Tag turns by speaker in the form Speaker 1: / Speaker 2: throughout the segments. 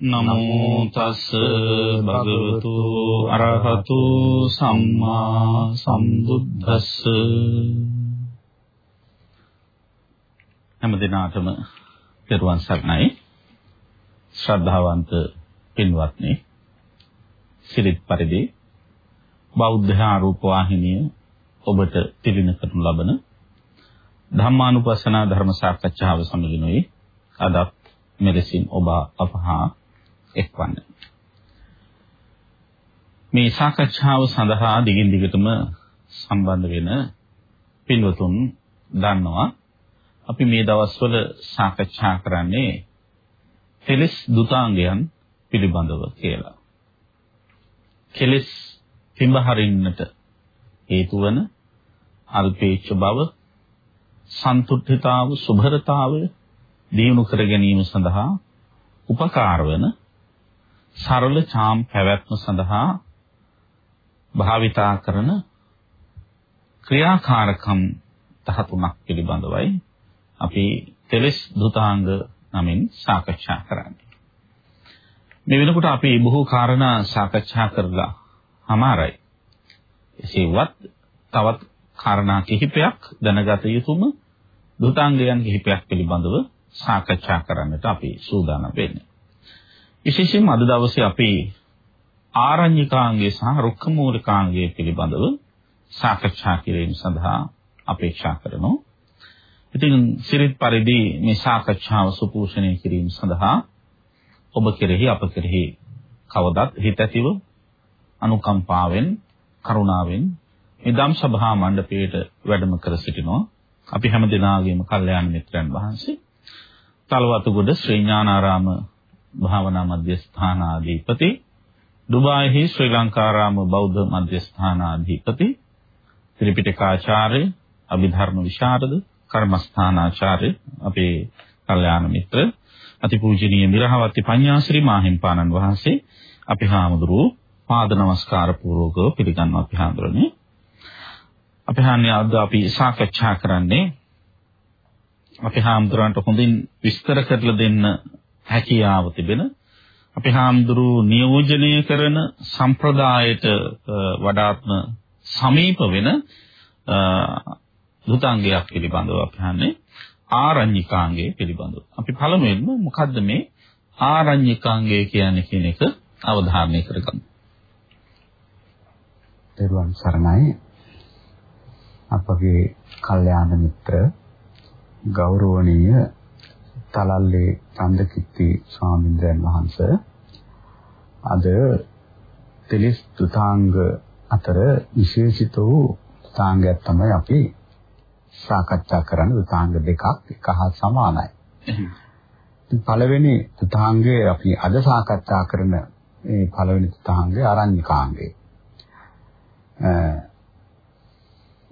Speaker 1: නමෝ තස් භගවතු අරහතු සම්මා සම්බුද්දස්ස. හැම දිනාටම පෙරවන් සරණයි. ශ්‍රද්ධාවන්ත පින්වත්නි සිරිත් පරිදි බෞද්ධ ආරූප වාහිනිය ඔබට තිලින කරනු ලබන ධම්මානුපස්සනා ධර්ම සාකච්ඡාව සමගිනුයි. අදත් මෙලෙසින් ඔබ අපහා එක්වන්න. මේ සාකච්ඡාව සඳහා දිගින් දිගටම සම්බන්ධ වෙන පින්වතුන් දන්නවා අපි මේ දවස්වල සාකච්ඡා කරන්නේ කෙලෙස් දුතාංගයන් පිළිබඳව කියලා. කෙලෙස් පිඹහරින්නට හේතු වන අල්පේච්ඡ බව, සන්තුෂ්ඨිතාව, සුභරතාවය දියුණු කර ගැනීම සඳහා උපකාර වන සරල චාම් පැවැත්ම සඳහා භාවිතා කරන ක්‍රියාකාරකම් 13ක් පිළිබඳවයි අපි තෙලස් දුතාංග නමින් සාකච්ඡා කරන්නේ. මේ වෙනකොට අපි බොහෝ කාරණා සාකච්ඡා කරලා හමාරයි. එසේවත් තවත් කාරණා කිහිපයක් දැනගත යුතුම දුතාංගයන් කිහිපයක් පිළිබඳව සාකච්ඡා කරන්නට අපි සූදානම් වෙන්නේ. විශේෂයෙන්ම අද දවසේ අපි ආරණ්‍යකාංගය සහ රුක්කමූලිකාංගය පිළිබඳව සාකච්ඡා කිරීම සඳහා අපේක්ෂා කරනවා. ඉතින් සිරිත් පරිදි මේ සාකච්ඡාව සුපෝෂණය කිරීම සඳහා ඔබ කෙරෙහි අප කෙරෙහි කවදත් හිත ඇතිව අනුකම්පාවෙන් කරුණාවෙන් මේ ධම් සභා මණ්ඩපයේට වැඩම කර සිටිනවා. අපි හැම දිනාගේම කල්යාණ මිත්‍රයන් වහන්සේ තලවතුගොඩ ශ්‍රී ඥානාරාම භාවනා මධ්‍යස්ථානාධිපති දුබායිහි ශ්‍රී ලංකාරාම බෞද්ධ මධ්‍යස්ථානාධිපති ත්‍රිපිටකාචාර්ය අභිධර්ම විශාරද කර්මස්ථානාචාර්ය අපේ කල්යාණ මිත්‍ර අතිපූජනීය මිරහවති පඤ්ඤාශ්‍රී මාහිම්පාණන් වහන්සේ අපි හාමුදුරුවෝ පාද නමස්කාර පූර්වකව පිළිගන්නවා අපි හාමුදුරනේ. අපි හාන්නේ අද අපි සාකච්ඡා කරන්නේ අපි හාමුදුරන්ට හොඳින් විස්තර කරලා දෙන්න හැකියාව තිබෙන අපි හාමුදුරු නියෝජනය කරන සම්ප්‍රදායට වඩාත්ම සමීප වෙන දුතාංගයක් පිළිබඳව අපි හන්නේ ආරණ්‍යකාංගය පිළිබඳව. අපි පළමුවෙන්ම මොකද්ද මේ ආරණ්‍යකාංගය කියන්නේ කියන එක අවධාරණය කරගමු.
Speaker 2: දරුවන් සරණයි අපගේ කල්යාණ මිත්‍ර ගෞරවනීය තලල්ලේ චන්දකිත්ති ස්වාමීන් වහන්සේ අද තෙලිස් තුතාංග අතර විශේෂිත වූ තුතාංගයක් තමයි අපි සාකච්ඡා කරන්න තුතාංග දෙකක් එක හා සමානයි. පළවෙනි තුතාංගය අපි අද සාකච්ඡා කරන මේ පළවෙනි තුතාංගය ආරණ්‍යකාංගය.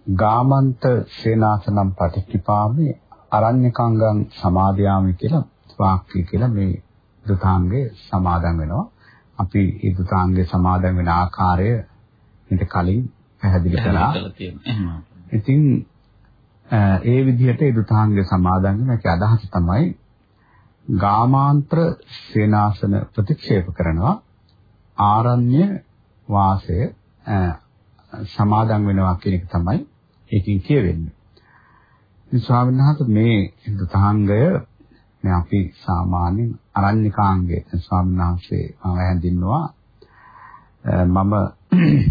Speaker 2: ගාමන්ත සේනාසනම් පටිච්චිපාමේ අරඤ්‍යකංගං සමාදයාමි කියලා වාක්‍ය කියලා මේ දුතාංගේ සමාදන් වෙනවා. අපි මේ දුතාංගේ සමාදන් වෙන ආකාරය ඊට කලින් පැහැදිලි කළා. ඉතින් ඒ විදිහට ඒ දුතාංගේ සමාදන් වෙන එක අදහස තමයි ගාමාන්ත්‍ර සේනාසන ප්‍රතික්ෂේප කරනවා ආරණ්‍ය වාසය සමාදන් වෙනවා කියන එක තමයි ඒකෙන් කියවෙන්නේ. ඉතින් ස්වාමීන් වහන්සේ මේ දුතාංගය මේ අපි සාමාන්‍යයෙන් අරණ්‍යකාංගය ස්වාමීන් වහන්සේ මම හැඳින්වුවා මම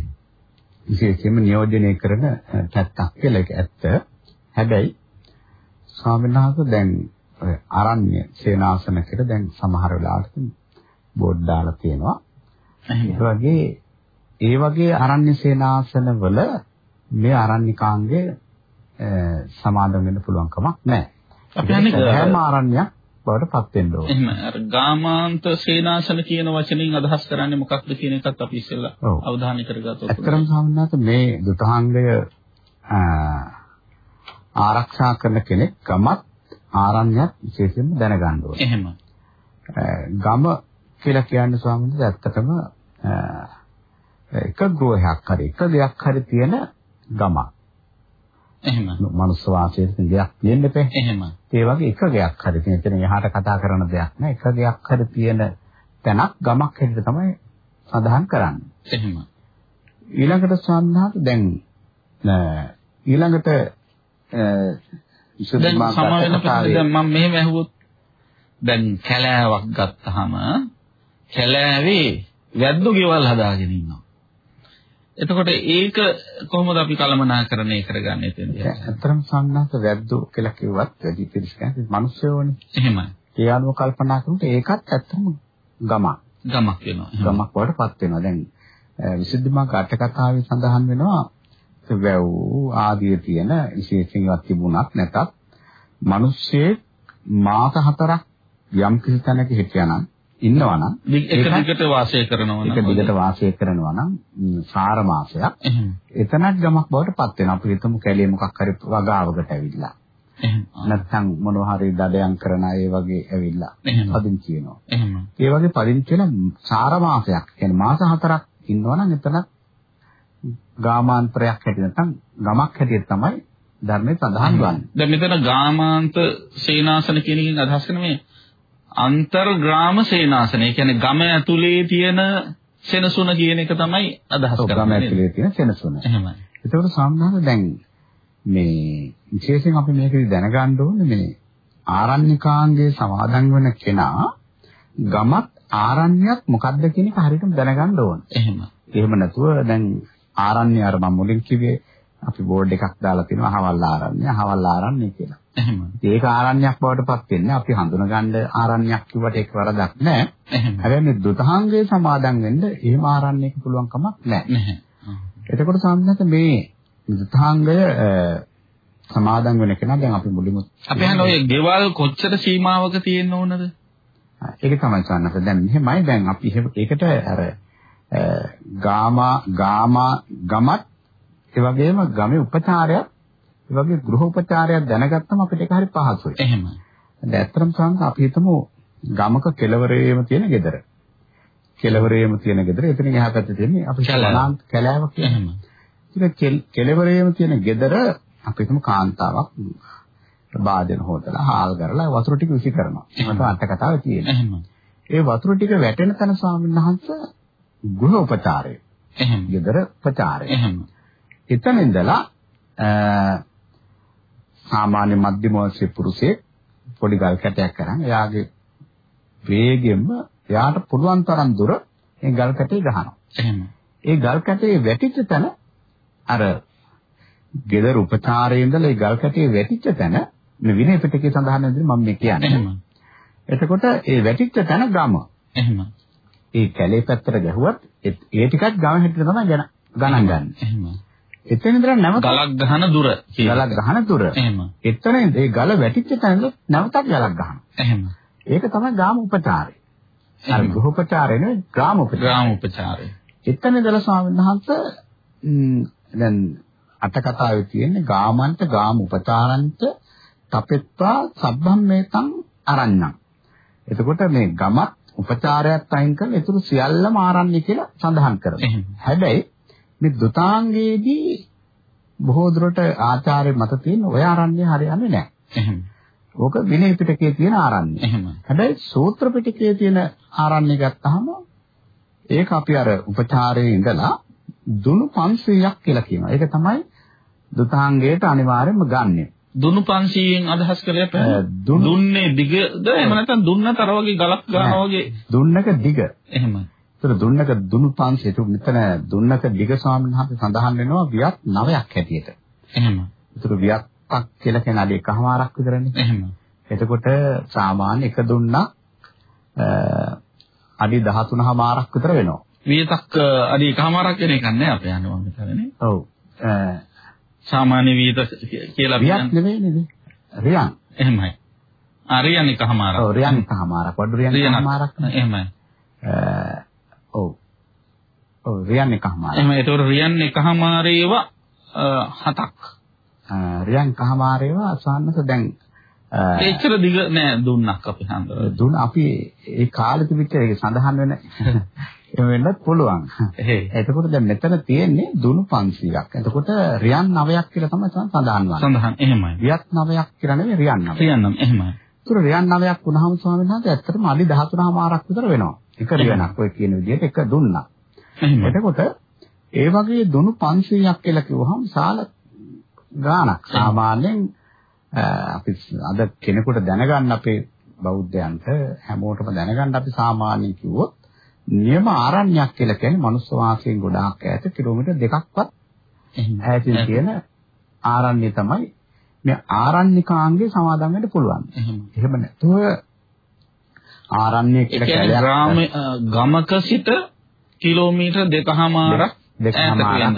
Speaker 2: විශේෂයෙන්ම නියෝජනය කරන පැත්තක් කියලා ඒක ඇත්ත. හැබැයි ස්වාමීන් වහන්සේ දැන් අරණ්‍ය සේනාසන කියලා දැන් සමහර වෙලාවට බෝඩ් දාලා තියෙනවා. ඒ වගේ ඒ වගේ අරණ්‍ය සේනාසන වල මේ අරණ්‍යකාංගය සමාදම් වෙන්න පුළුවන් කමක් නැහැ.
Speaker 1: අපි කියන්නේ
Speaker 2: හැම ආරණ්‍යයක් බවට පත් වෙන්න ඕනේ.
Speaker 1: එහෙම අර ගාමාන්ත සේනාසන කියන වචنين අදහස් කරන්නේ මොකක්ද කියන එකත් අපි ඉස්සෙල්ලා අවධානය කරගත්තොත්.
Speaker 2: අතරම සම්මත මේ දුතාංගය ආරක්ෂා කරන කෙනෙක් ගමත් ආරණ්‍යයක් විශේෂයෙන්ම දැනගන්න ඕනේ.
Speaker 1: එහෙම.
Speaker 2: ගම කියලා කියන්නේ ස්වාමීන් ඇත්තටම එක ගෘහයක් හරි එක දෙයක් හරි තියෙන ගමක්.
Speaker 1: එහෙම.
Speaker 2: මනුස්ස වාසයේ තියෙන දෙයක් තියෙන්න එපා.
Speaker 1: එහෙම.
Speaker 2: ඒ වගේ එක ගයක් හරි තියෙන එතන එහාට කතා කරන දෙයක් නෑ. එක ගයක් හරි තියෙන තැනක් ගමක් හැටියට තමයි සඳහන් කරන්නේ.
Speaker 1: එහෙම.
Speaker 2: ඊළඟට සම්හාත දැන් ඊළඟට
Speaker 1: දැන් සම වෙන ප්‍රශ්නේ දැන් මම මෙහෙම ඇහුවොත් දැන් කැලෑවක් ගත්තාම කැලෑවේ වැද්දු ගෙවල් හදාගෙන ඉන්නවා. එතකොට ඒක කොහොමද අපි කළමනාකරණය කරගන්නේ එතෙන්දී?
Speaker 2: ඇත්තටම සම්හාත වැද්දු කියලා කිව්වත් වැඩි පිළිස් කියන්නේ මිනිස්සුෝනේ.
Speaker 1: එහෙමයි.
Speaker 2: ඒ අනුව කල්පනා කරනකොට ඒකත් ඇත්තම ගමක්.
Speaker 1: ගමක් වෙනවා.
Speaker 2: ගමක් වඩපත් වෙනවා. දැන් විසුද්ධි මාර්ග අට කතාවේ සඳහන් වෙනවා වැව් ආදී තියෙන විශේෂයෙන්වත් තිබුණත් නැතත් මිනිස්සේ මාස හතරක් යම් කිසි තැනක හිටියානම් ඉන්නවනම්
Speaker 1: එක දිගට වාසය කරනවා
Speaker 2: එක දිගට වාසය කරනවා නම් සාර මාසයක්. එතනක් ගමක් බවට පත් වෙනවා. අපි හිතමු කැලේ මොකක් හරි වගාවකට ඇවිල්ලා. නැත්නම් මොනවා හරි දඩයන් කරන අය වගේ ඇවිල්ලා. පදිංචි වෙනවා. ඒ වගේ පදිංචි වෙලා සාර මාසයක් කියන්නේ මාස හතරක් ඉන්නවනම් එතන ගාමාන්තරයක් හැටියට නැත්නම් ගමක් හැටියට තමයි ධර්මයේ සඳහන් වන්නේ.
Speaker 1: දැන් මෙතන ගාමාන්ත සේනාසන කියන එකෙන් අදහස් කරන්නේ අන්තර්ග්‍රාම සේනාසන. ඒ කියන්නේ ගම ඇතුලේ තියෙන සෙනසුන කියන එක තමයි අදහස්
Speaker 2: ඔව්, ගම
Speaker 1: කරන්නේ.
Speaker 2: ඇතුලේ තියෙන සෙනසුන.
Speaker 1: එහෙමයි.
Speaker 2: ඒතකොට සාමාන්‍යයෙන් දැන් මේ විශේෂයෙන් අපි මේකෙදි දැනගන්න ඕනේ මේ ආරණ්‍යකාංගයේ සමාදන් වෙන කෙනා ගමත් ආරණ්‍යයක් මොකක්ද කියන එක හරියටම දැනගන්න ඕනේ.
Speaker 1: එහෙම.
Speaker 2: එහෙම නැතුව දැන් ආරණ්‍ය අර මම මුලින් කිව්වේ අපි බෝඩ් එකක් දාලා තියෙනවා අහවල් ආරණ්‍ය අහවල් ආරණ්‍ය කියලා.
Speaker 1: එහෙම.
Speaker 2: ඒක ආරණ්‍යයක් බවට පත් වෙන්නේ අපි හඳුනගන්න ආරණ්‍යයක් කිව්වට ඒක වරදක් නෑ.
Speaker 1: එහෙම.
Speaker 2: හැබැයි මේ දුතහාංගයේ සමාදන් වෙන්න එහෙම ආරණ්‍යයක පුළුවන් කමක් නෑ.
Speaker 1: නැහැ.
Speaker 2: එතකොට සාමාන්‍යයෙන් මේ දුතහාංගය සමාදන් වෙන කෙනා දැන් අපි මුලින්ම
Speaker 1: අපි අහන ඔය ගෙවල් කොච්චර සීමාවක තියෙන්න ඕනද?
Speaker 2: ඒක තමයි සන්නස දැන් මෙහෙමයි දැන් අපි ඒකට අර ගාමා ගාමා ගමත් ඒ වගේම ගමේ උපචාරයක් ඒ වගේ ගෘහ උපචාරයක් දැනගත්තම අපිට ඒක හරි පහසුයි.
Speaker 1: එහෙම.
Speaker 2: දැන් ඇත්තටම සාමාන්‍ය අපි හිතමු ගමක කෙළවරේම තියෙන ගෙදර. කෙළවරේම තියෙන ගෙදර එතනින් එහා පැත්තේ තියෙන්නේ අපි. වනාන්ත කැලෑව කියන්නේ. ඉතින් කෙළවරේම තියෙන ගෙදර අපි හිතමු කාන්තාවක් වාදන හොදලා හාල් කරලා වතුර ටික විසි කරනවා.
Speaker 1: එහෙම.
Speaker 2: ඒක අට කතාවේ තියෙනවා.
Speaker 1: එහෙම.
Speaker 2: ඒ වතුර ටික වැටෙන තැන ස්වාමීන් වහන්සේ ගෘහ උපචාරය.
Speaker 1: එහෙම.
Speaker 2: ගෙදර උපචාරය.
Speaker 1: එහෙම.
Speaker 2: එතන ඉඳලා සාමාන්‍ය මධ්‍යම වර්ෂයේ පුරුෂයෙක් පොඩි ගල් කැටයක් කරන් එයාගේ වේගෙන්ම එයාට පුළුවන් තරම් දුර ඒ ගල් කැටේ ගහනවා.
Speaker 1: එහෙම.
Speaker 2: ඒ ගල් කැටේ වැටිච්ච තැන අර ගෙදර උපචාරයේ ඉඳලා ඒ ගල් කැටේ වැටිච්ච තැන මේ විනය පිටකේ සඳහන් වෙන මම මේ කියන්නේ.
Speaker 1: එහෙම.
Speaker 2: එතකොට ඒ වැටිච්ච තැන ගම.
Speaker 1: එහෙම.
Speaker 2: ඒ කැලේ පැත්තට ගැහුවත් ඒ ටිකත් ගම හැටියට තමයි ගණ ගණන් ගන්න.
Speaker 1: එහෙම.
Speaker 2: එතන ඉඳලා නැවත
Speaker 1: ගලක් ගහන දුර.
Speaker 2: ගලක් ගහන තුර.
Speaker 1: එහෙම.
Speaker 2: එතන ඒ ගල වැටිච්ච තැන නැවතත් ගලක් ගහනවා.
Speaker 1: එහෙම.
Speaker 2: ඒක තමයි ගාම උපචාරය. අර
Speaker 1: එහෙම.
Speaker 2: ගෘහ උපචාරය නෙවෙයි ග්‍රාම උපචාරය.
Speaker 1: ග්‍රාම උපචාරය.
Speaker 2: එතන ඉඳලා ස්වාමීන් වහන්සේ දැන් අට කතාවේ තියෙන්නේ ගාමන්ත ගාම උපචාරන්ත තපෙත්වා සබ්බම්මේතං අරඤ්ඤං. එතකොට මේ ගමත් උපචාරයත් අයින් කරලා ඒතුළු සියල්ලම ආරණ්‍ය කියලා සඳහන් කරනවා. හැබැයි මේ දුතාංගයේදී බොහෝ දුරට ආචාර්ය මත තියෙන ඔය ආරණ්‍ය හරියන්නේ නැහැ.
Speaker 1: එහෙම.
Speaker 2: ඕක විනය පිටකයේ තියෙන ආරණ්‍ය.
Speaker 1: එහෙම.
Speaker 2: හැබැයි සූත්‍ර පිටකයේ තියෙන ආරණ්‍ය ගත්තාම ඒක අපි අර උපචාරයේ ඉඳලා දුනු 500ක් කියලා කියනවා. ඒක තමයි දුතාංගයට අනිවාර්යයෙන්ම ගන්නෙ.
Speaker 1: දුනු 500න් අදහස්
Speaker 2: දුනු-
Speaker 1: දුන්නේ දිගද එහෙම නැත්නම් දුන්නතර වගේ ගලක් ගන්නවා වගේ
Speaker 2: දුන්නක දිග.
Speaker 1: එහෙම.
Speaker 2: ඒතර දුන්නක දුනු 500. ඒක මෙතන දුන්නක දිග ස්වාමීන් වහන්සේ සඳහන් වෙනවා වියත් 9ක් හැටියට.
Speaker 1: එහෙම.
Speaker 2: ඒතර වියත්ක් කියලා කියන අඩි එකමාරක් විතරනේ.
Speaker 1: එහෙම.
Speaker 2: එතකොට සාමාන්‍ය එක දුන්නක් අඩි 13 මාරක් විතර වෙනවා.
Speaker 1: වියතක් අඩි එකමාරක් වෙන එකක් නෑ අපේ යනවා මෙතනනේ.
Speaker 2: ඔව්.
Speaker 1: සාමාන්‍ය වියත කියලා
Speaker 2: වියත් නේද? රියන්.
Speaker 1: එහෙමයි. රියන් එකමාරක්.
Speaker 2: ඔව් රියන් එකමාරක්. වඩු රියන් එකමාරක්.
Speaker 1: එහෙමයි.
Speaker 2: ඔව්. ඔව් රියන් එකමාරක්.
Speaker 1: එහෙම ඒතකොට රියන් එකමාරේව හතක්.
Speaker 2: රියන් එකමාරේව අසන්නත දැන්
Speaker 1: එච්චර දිග නෑ දුන්නක් අපි හන්දර.
Speaker 2: දුන්න අපි ඒ කාලෙ තිබිච්ච ඒක සඳහන් වෙන එහෙම වෙන්නත් පුළුවන්. එතකොට දැන් මෙතන තියෙන්නේ දුනු 500ක්. එතකොට රියන් 9ක් කියලා තමයි සඳහන් වන්නේ.
Speaker 1: සඳහන් එහෙමයි.
Speaker 2: රියත් 9ක් කියලා නෙවෙයි රියන් 9.
Speaker 1: රියන් 9 එහෙමයි.
Speaker 2: ඒතර රියන් 9ක් වුණාම ස්වාමීන් වහන්සේ ඇත්තටම අලි 13මාරක් විතර වෙනවා. එක රියනක් ඔය කියන විදිහට එක දුන්නා. එතකොට ඒ වගේ දුනු 500ක් කියලා කිව්වහම විශාල ගාණක්. සාමාන්‍යයෙන් අපි අද කෙනෙකුට දැනගන්න අපේ බෞද්ධයන්ට හැමෝටම දැනගන්න අපි සාමාන්‍යයෙන් කිව්වොත් නියම ආරණ්‍යයක් කියලා කියන්නේ මනුස්ස වාසයෙන් ගොඩාක් ඈත කිලෝමීටර් දෙකක්වත් ඈතින් තියෙන ආරණ්‍ය තමයි මේ ආරණ්‍යකාංගේ සමාදන් වෙන්න පුළුවන්. එහෙම නැතුව ආරණ්‍ය කියලා
Speaker 1: කැලයක් ග්‍රාම ගමක සිට කිලෝමීටර් දෙකමාරක්
Speaker 2: දෙකමාරක්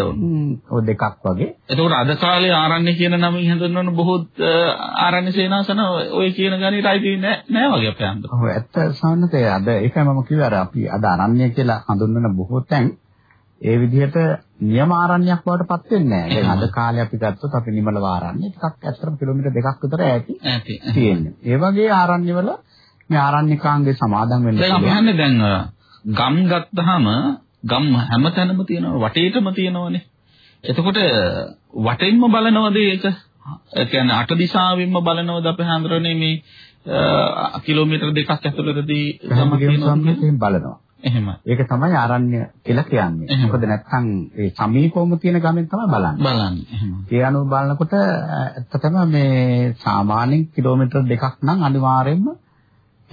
Speaker 2: ඔය දෙකක් වගේ.
Speaker 1: එතකොට අද කාලේ ආරණ්‍ය කියන නමින් හඳුන්වන බොහෝ ආරණ්‍ය සේනාසන ඔය කියන ගණිතය අයිති නෑ වගේ අපේ අන්ද.
Speaker 2: ඔව් ඇත්ත සාන්නතේ අද ඒකයි මම කිව්වේ අර අපි අද ආරණ්‍ය කියලා හඳුන්වන බොහෝ තැන් ඒ විදිහට නියම ආරණ්‍යයක් බවට පත් වෙන්නේ නැහැ. අද කාලේ අපි ගත්තොත් අපි නිමල ආරණ්‍ය ටිකක් ඇත්තටම කිලෝමීටර් දෙකක් විතර ඈති තියෙන්නේ. ඒ වගේ ආරණ්‍යවල මේ ආරණ්‍යකාංගේ සමාදන් වෙන්න
Speaker 1: පුළුවන්. දැන් දැන් ගම් ගත්තාම ගම් හැමතැනම තියෙනවා වටේටම තියෙනවනේ. එතකොට වටෙන්ම බලනවද ඒක? ඒ කියන්නේ අට දිශාවෙන්ම බලනවද අපේ හඳුරන්නේ මේ කිලෝමීටර් දෙකක් ඇතුළතදී
Speaker 2: ගම තියෙනවා බලනවා.
Speaker 1: එහෙම.
Speaker 2: ඒක තමයි ආරණ්‍ය කියලා කියන්නේ. මොකද නැත්නම් ඒ සමීපවම තියෙන ගමෙන් තමයි බලන්නේ.
Speaker 1: බලන්නේ. එහෙම.
Speaker 2: ඒ අනුව බලනකොට ඇත්තටම මේ සාමාන්‍යයෙන් කිලෝමීටර් දෙකක් නම් අනිවාර්යයෙන්ම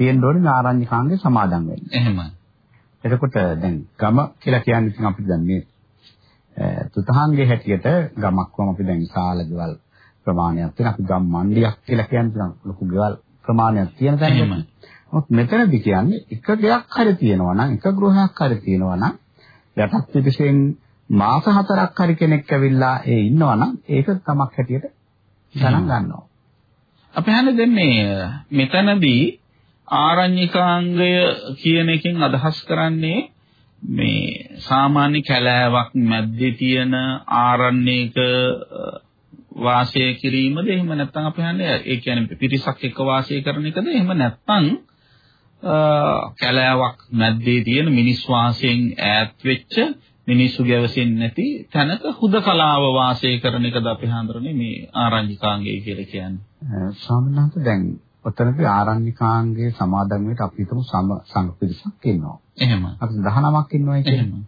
Speaker 2: තියෙන්න ඕනේ ආරණ්‍යකාංගේ සමාදන් වෙන්න.
Speaker 1: එහෙමයි.
Speaker 2: එතකොට දැන් ගම කියලා කියන්නේ ඉතින් අපි දැන් මේ තුතහංගේ හැටියට ගමක් වම අපි දැන් විශාල ගෙවල් ප්‍රමාණයක් තියෙන අපි ගම් මණ්ඩියක් කියලා කියන්නේ ලොකු ගෙවල් ප්‍රමාණයක් තියෙන තැනක. නමුත් මෙතනදි කියන්නේ එක ගයක් හරි තියෙනවා නම් එක ගෘහයක් හරි තියෙනවා නම් යටත් පිටිසෙන් මාස හතරක් හරි කෙනෙක් ඇවිල්ලා ඒ ඉන්නවා නම් ඒක තමක් හැටියට ගණන් ගන්නවා.
Speaker 1: අපි හන්නේ දැන් මේ මෙතනදී ආරණ්‍යකාංගය කියන එකෙන් අදහස් කරන්නේ මේ සාමාන්‍ය කැලෑවක් මැද්දේ තියෙන ආරණ්‍යයක වාසය කිරීමද එහෙම නැත්නම් අපි හන්නේ ඒ කියන්නේ පිරිසක් එක්ක වාසය කරන එකද එහෙම නැත්නම් කැලෑවක් මැද්දේ තියෙන මිනිස් වාසයෙන් ඈත් වෙච්ච මිනිස්සු ගැවසෙන්නේ නැති තැනක හුදකලාව වාසය කරන එකද අපි හඳුරන්නේ මේ ආරණ්‍යකාංගය කියලා කියන්නේ.
Speaker 2: ස්වාමීන් වහන්සේ දැන් ඔතනදී ආරණ්‍යකාංගයේ සමාදන් වෙට අපි හිතමු සම සංඝ පිරිසක් ඉන්නවා.
Speaker 1: එහෙම.
Speaker 2: අපි 19ක් ඉන්නවා කියන්නේ.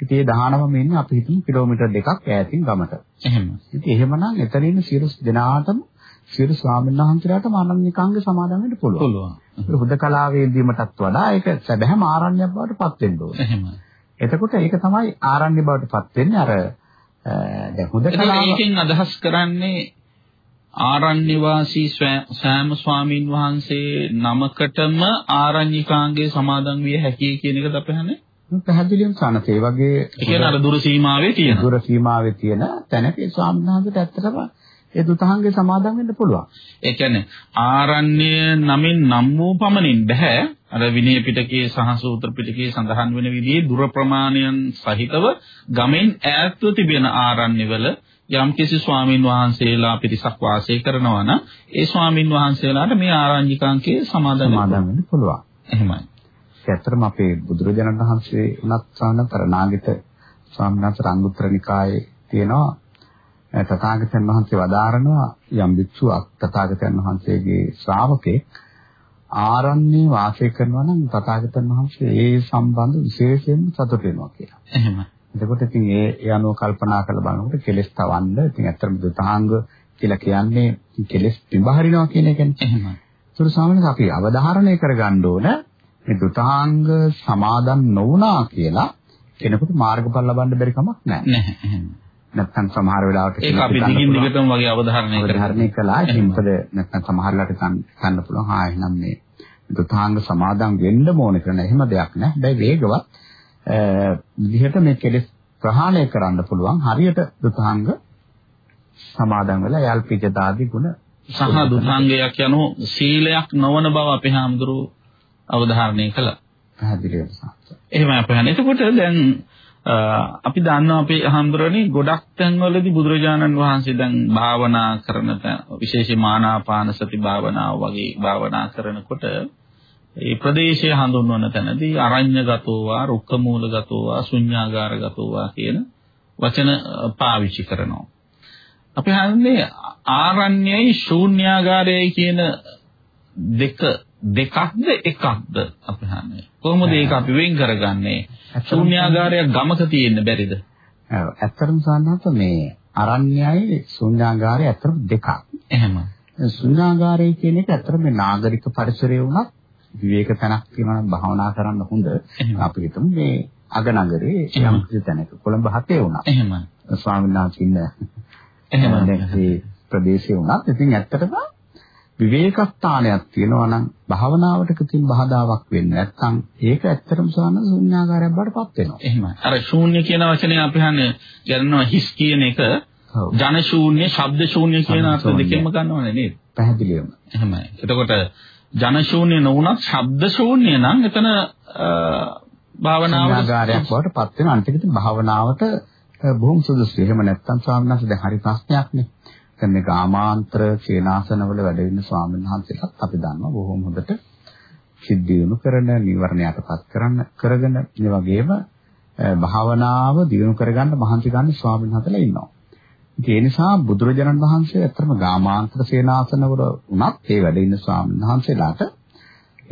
Speaker 2: ඉතින් ඒ 19ම ඉන්නේ අපි හිතමු කිලෝමීටර් දෙකක් ඈතින් ගමට.
Speaker 1: එහෙම.
Speaker 2: ඉතින් එහෙමනම් එතන ඉන්න සියලු දෙනාටම සියලු ස්වාමීන් වහන්සේලාටම ආරණ්‍යකාංගයේ සමාදන් වෙන්න පුළුවන්.
Speaker 1: පුළුවන්.
Speaker 2: හුදකලාවේ දීමටත් වඩා ඒක සැබෑම ආරණ්‍යයක් බවට පත් වෙන්න ඕනේ.
Speaker 1: එහෙමයි.
Speaker 2: එතකොට ඒක තමයි ආරණ්‍ය බවට පත් වෙන්නේ අර දැන් හුදකලාව
Speaker 1: ඒකෙන් අදහස් කරන්නේ ආරණ්‍ය වාසී සෑම ස්වාමින් වහන්සේ නමකටම ආරණ්‍යකාංගයේ සමාදන් විය හැකියි කියන එකද අපි හන්නේ?
Speaker 2: පැහැදිලිවම සනත වගේ
Speaker 1: කියන අර දුර සීමාවේ තියෙන.
Speaker 2: දුර සීමාවේ තියෙන තැනක ස්වාමීන් ඇත්තටම ඒ දුතහංගේ සමාදන් වෙන්න පුළුවන්.
Speaker 1: ඒ කියන්නේ ආරණ්‍ය නමින් නම් වූ පමණින් බෑ. අර විනය පිටකයේ සහ සූත්‍ර පිටකයේ සඳහන් වෙන විදිහේ දුර ප්‍රමාණයන් සහිතව ගමෙන් ඈත්ව තිබෙන ආරණ්‍යවල යම්කිසි ස්වාමින් වහන්සේලා පිරිසක් වාසය කරනවා නම් ඒ ස්වාමින් වහන්සේලාට මේ ආරණ්‍යකාංකයේ සමාදන්
Speaker 2: වෙන්න පුළුවන්.
Speaker 1: එහෙමයි.
Speaker 2: ඇත්තටම අපේ බුදුරජාණන් වහන්සේ උනත් සානතර නාගිත ස්වාමීන් වහන්සේ අංගුත්තර නිකායේ තියෙනවා තථාගතයන් වහන්සේ වදාරනවා යම් භික්ෂුවක් තථාගතයන් වහන්සේගේ ශ්‍රාවකෙක් ආරණ්‍ය වාසය කරනවා නම් තථාගතයන් වහන්සේ ඒ සම්බන්ධ විශේෂයෙන්ම සතුට වෙනවා කියලා.
Speaker 1: එහෙමයි.
Speaker 2: එතකොට ඉතින් ඒ ඒ අනුව කල්පනා කරලා බලනකොට කෙලස් තවන්න ඉතින් ඇත්තටම දුතාංග කියලා කියන්නේ කෙලස් පිඹහරිනවා කියන එකනේ.
Speaker 1: එහෙමයි.
Speaker 2: ඒතර සාමාන්‍යයෙන් අපි අවධාරණය කරගන්න ඕන මේ දුතාංග සමාදන් නොවුනා කියලා කෙනෙකුට මාර්ගඵල ලබන්න බැරි කමක් නැහැ.
Speaker 1: නැහැ.
Speaker 2: නැත්නම් සමහර වෙලාවට
Speaker 1: ඒක අපි දිගින් දිගටම වගේ අවධාරණය
Speaker 2: අවධාරණය කළා. ඉතින් මොකද නැත්නම් සමහර වෙලාවට ගන්න පුළුවන්. හා එහෙනම් මේ දුතාංග සමාදන් වෙන්න ඕනේ කරන එහෙම දෙයක් නැහැ. හැබැයි වේගවත් විදිහට මේ කෙලෙස් ප්‍රහාණය කරන්න පුළුවන් හරියට දුතාංග සමාදන් වෙලා යල්පිජ දාදී ගුණ
Speaker 1: සහ දුතාංගයක් යනු සීලයක් නොවන බව අපේ හාමුදුරුවෝ අවධාරණය කළා.
Speaker 2: පැහැදිලිව සාර්ථක.
Speaker 1: එහෙමයි අපහන්. එතකොට දැන් අපි දන්නවා අපේ හාමුදුරනේ ගොඩක් තැන්වලදී බුදුරජාණන් වහන්සේ දැන් භාවනා කරන විශේෂයෙන් ආනාපාන සති භාවනාව වගේ භාවනා කරනකොට ඒ ප්‍රදේශය හඳුන්වන තැනදී අරඤ්‍යගතෝවා රුක්කමූලගතෝවා ශුඤ්ඤාගාරගතෝවා කියන වචන පාවිච්චි කරනවා. අපි හන්නේ ආරණ්‍යයි ශූන්‍යාගාරයයි කියන දෙක දෙකක්ද එකක්ද අපි හන්නේ. කොහොමද ඒක අපි වෙන් කරගන්නේ? ශූන්‍යාගාරයක් ගමක තියෙන්න බැරිද?
Speaker 2: ඔව් ඇත්තටම සාන්නත් මේ අරණ්‍යයි ශූන්‍යාගාරය ඇත්තටම දෙකක්.
Speaker 1: එහෙම.
Speaker 2: ශූන්‍යාගාරය කියන එක ඇත්තටම මේ නාගරික පරිසරය වුණත් විවේක තැනක් තියෙනවා නම් භාවනා කරන්න හොඳ. අපි හිතමු මේ අගනගරේ යම් කිසි තැනක කොළඹ හතේ වුණා.
Speaker 1: එහෙම.
Speaker 2: ස්වාමීන් වහන්සේ ඉන්න එහෙම දැන් මේ ප්‍රදේශේ වුණත් ඉතින් ඇත්තටම විවේකස්ථානයක් තියෙනවා නම් භාවනාවට කිසිම බාධාවක් වෙන්නේ නැත්නම් ඒක ඇත්තටම සාන ශූන්‍යාකාරයක් බවට පත් වෙනවා.
Speaker 1: එහෙමයි. අර ශූන්‍ය කියන වචනේ අපි හන්නේ ගන්නවා හිස් කියන එක ජන ශූන්‍ය, ශබ්ද ශූන්‍ය කියන අර්ථ දෙකෙන්ම ගන්නවනේ නේද?
Speaker 2: පැහැදිලිවම.
Speaker 1: එහෙමයි. එතකොට ජන ශූන්‍ය නොවුනත් ශබ්ද ශූන්‍ය නම් එතන භාවනාවට
Speaker 2: ශූන්‍යාකාරයක් බවට පත් වෙන අන්තිමට භාවනාවට බොහොම සුදුසු. එහෙම නැත්නම් ස්වාමීන් වහන්සේ දැන් හරි ප්‍රශ්නයක්නේ. දැන් මේ ගාමාන්තර සේනාසනවල වැඩ ඉන්න ස්වාමීන් වහන්සේලාත් අපි දන්නවා බොහොම හොඳට සිද්ධ දිනු කරන නිවර්ණයටපත් කරන්න කරගෙන මේ වගේම භාවනාව දිනු කරගන්න මහන්සි ගන්න ස්වාමීන් වහන්සේලා ඉන්නවා. ඒ නිසා බුදුරජාණන් වහන්සේ අත්‍තරම ගාමාන්තර සේනාසනවල උනත් ඒ වැඩ ඉන්න ස්වාමීන් වහන්සේලාට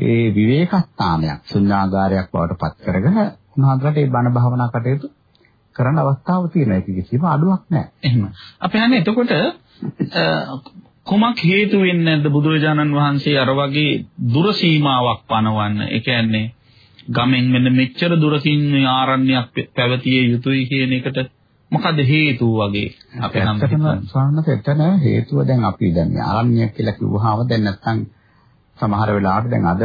Speaker 2: ඒ විවේක ස්ථානයක් ශුන්‍යාගාරයක් බවට පත් කරගෙන උන්වහන්සේලාට ඒ බණ භාවනා කටයුතු කරන්න අවස්ථාවක් තියෙනවා. ඒක කිසිම අඩුවක් නැහැ.
Speaker 1: එහෙම. අපි හන්නේ එතකොට කුමක් හේතු වෙන්නේ නැද්ද බුදුරජාණන් වහන්සේ අර වගේ දුර සීමාවක් පනවන්න? ඒ කියන්නේ ගමෙන් මෙන්න මෙච්චර දුරකින් ආරණ්‍යයක් පැවතිය යුතුයි කියන එකට මොකද හේතුව වගේ
Speaker 2: අපේ හැමතෙම ස්වාමීන් එතන හේතුව දැන් අපි දැන් ආරණ්‍ය කියලා කිව්වහම දැන් නැත්තම් සමහර වෙලාවට දැන් අද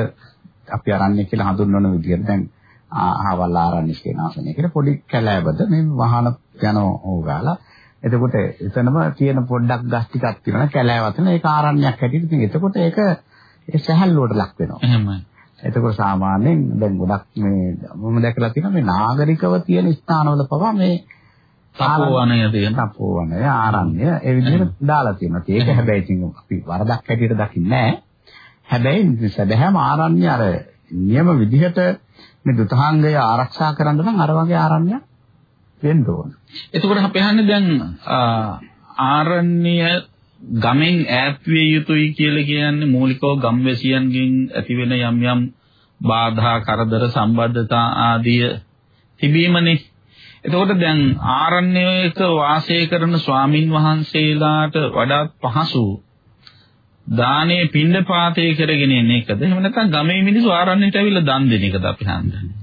Speaker 2: අපි ආරණ්‍ය කියලා හඳුන්වන විදිහට දැන් ආහවල් ආරණ්‍ය සේනාසනය කියලා පොඩි කැලෑවද මේ වහන යන ඕගාලා. එතකොට එතනම තියෙන පොඩ්ඩක් ගස් ටිකක් තියෙනවා කැලෑවතන ඒක ආරණ්‍යයක් හැටියට. ඉතින් එතකොට ඒක ඒ සැහැල්ලුවට ලක් වෙනවා.
Speaker 1: එහෙමයි.
Speaker 2: එතකොට සාමාන්‍යයෙන් දැන් ගොඩක් මේ මම දැකලා තියෙනවා මේ නාගරිකව තියෙන ස්ථානවල පවා මේ
Speaker 1: තපෝවනය තියෙන
Speaker 2: තපෝවනය ආරණ්‍ය ඒ විදිහට දාලා තියෙනවා. ඒක හැබැයි ඉතින් අපි වරදක් හැටියට දකින්නේ නැහැ. හැබැයි සැබෑම ආරණ්‍ය අර නියම විදිහට මේ දුතාංගය ආරක්ෂා කරන්න නම් අර වගේ ආරණ්‍ය වෙන්න ඕන.
Speaker 1: එතකොට අපි අහන්නේ දැන් ආරණ්‍ය ගමෙන් ඈත් විය යුතුයි කියලා කියන්නේ මූලිකව ගම්වැසියන්ගෙන් ඇතිවෙන යම් යම් බාධා කරදර සම්බන්ධතා ආදිය තිබීමනේ. එතකොට දැන් ආරණ්‍යයක වාසය කරන ස්වාමින් වහන්සේලාට වඩා පහසු දානේ පින්ඩපාතේ කරගෙන එන එකද? එහෙම නැත්නම් ගමේ මිනිස්සු ආරණ්‍යයට ඇවිල්ලා දන් දෙන එකද අපි හඳන්නේ?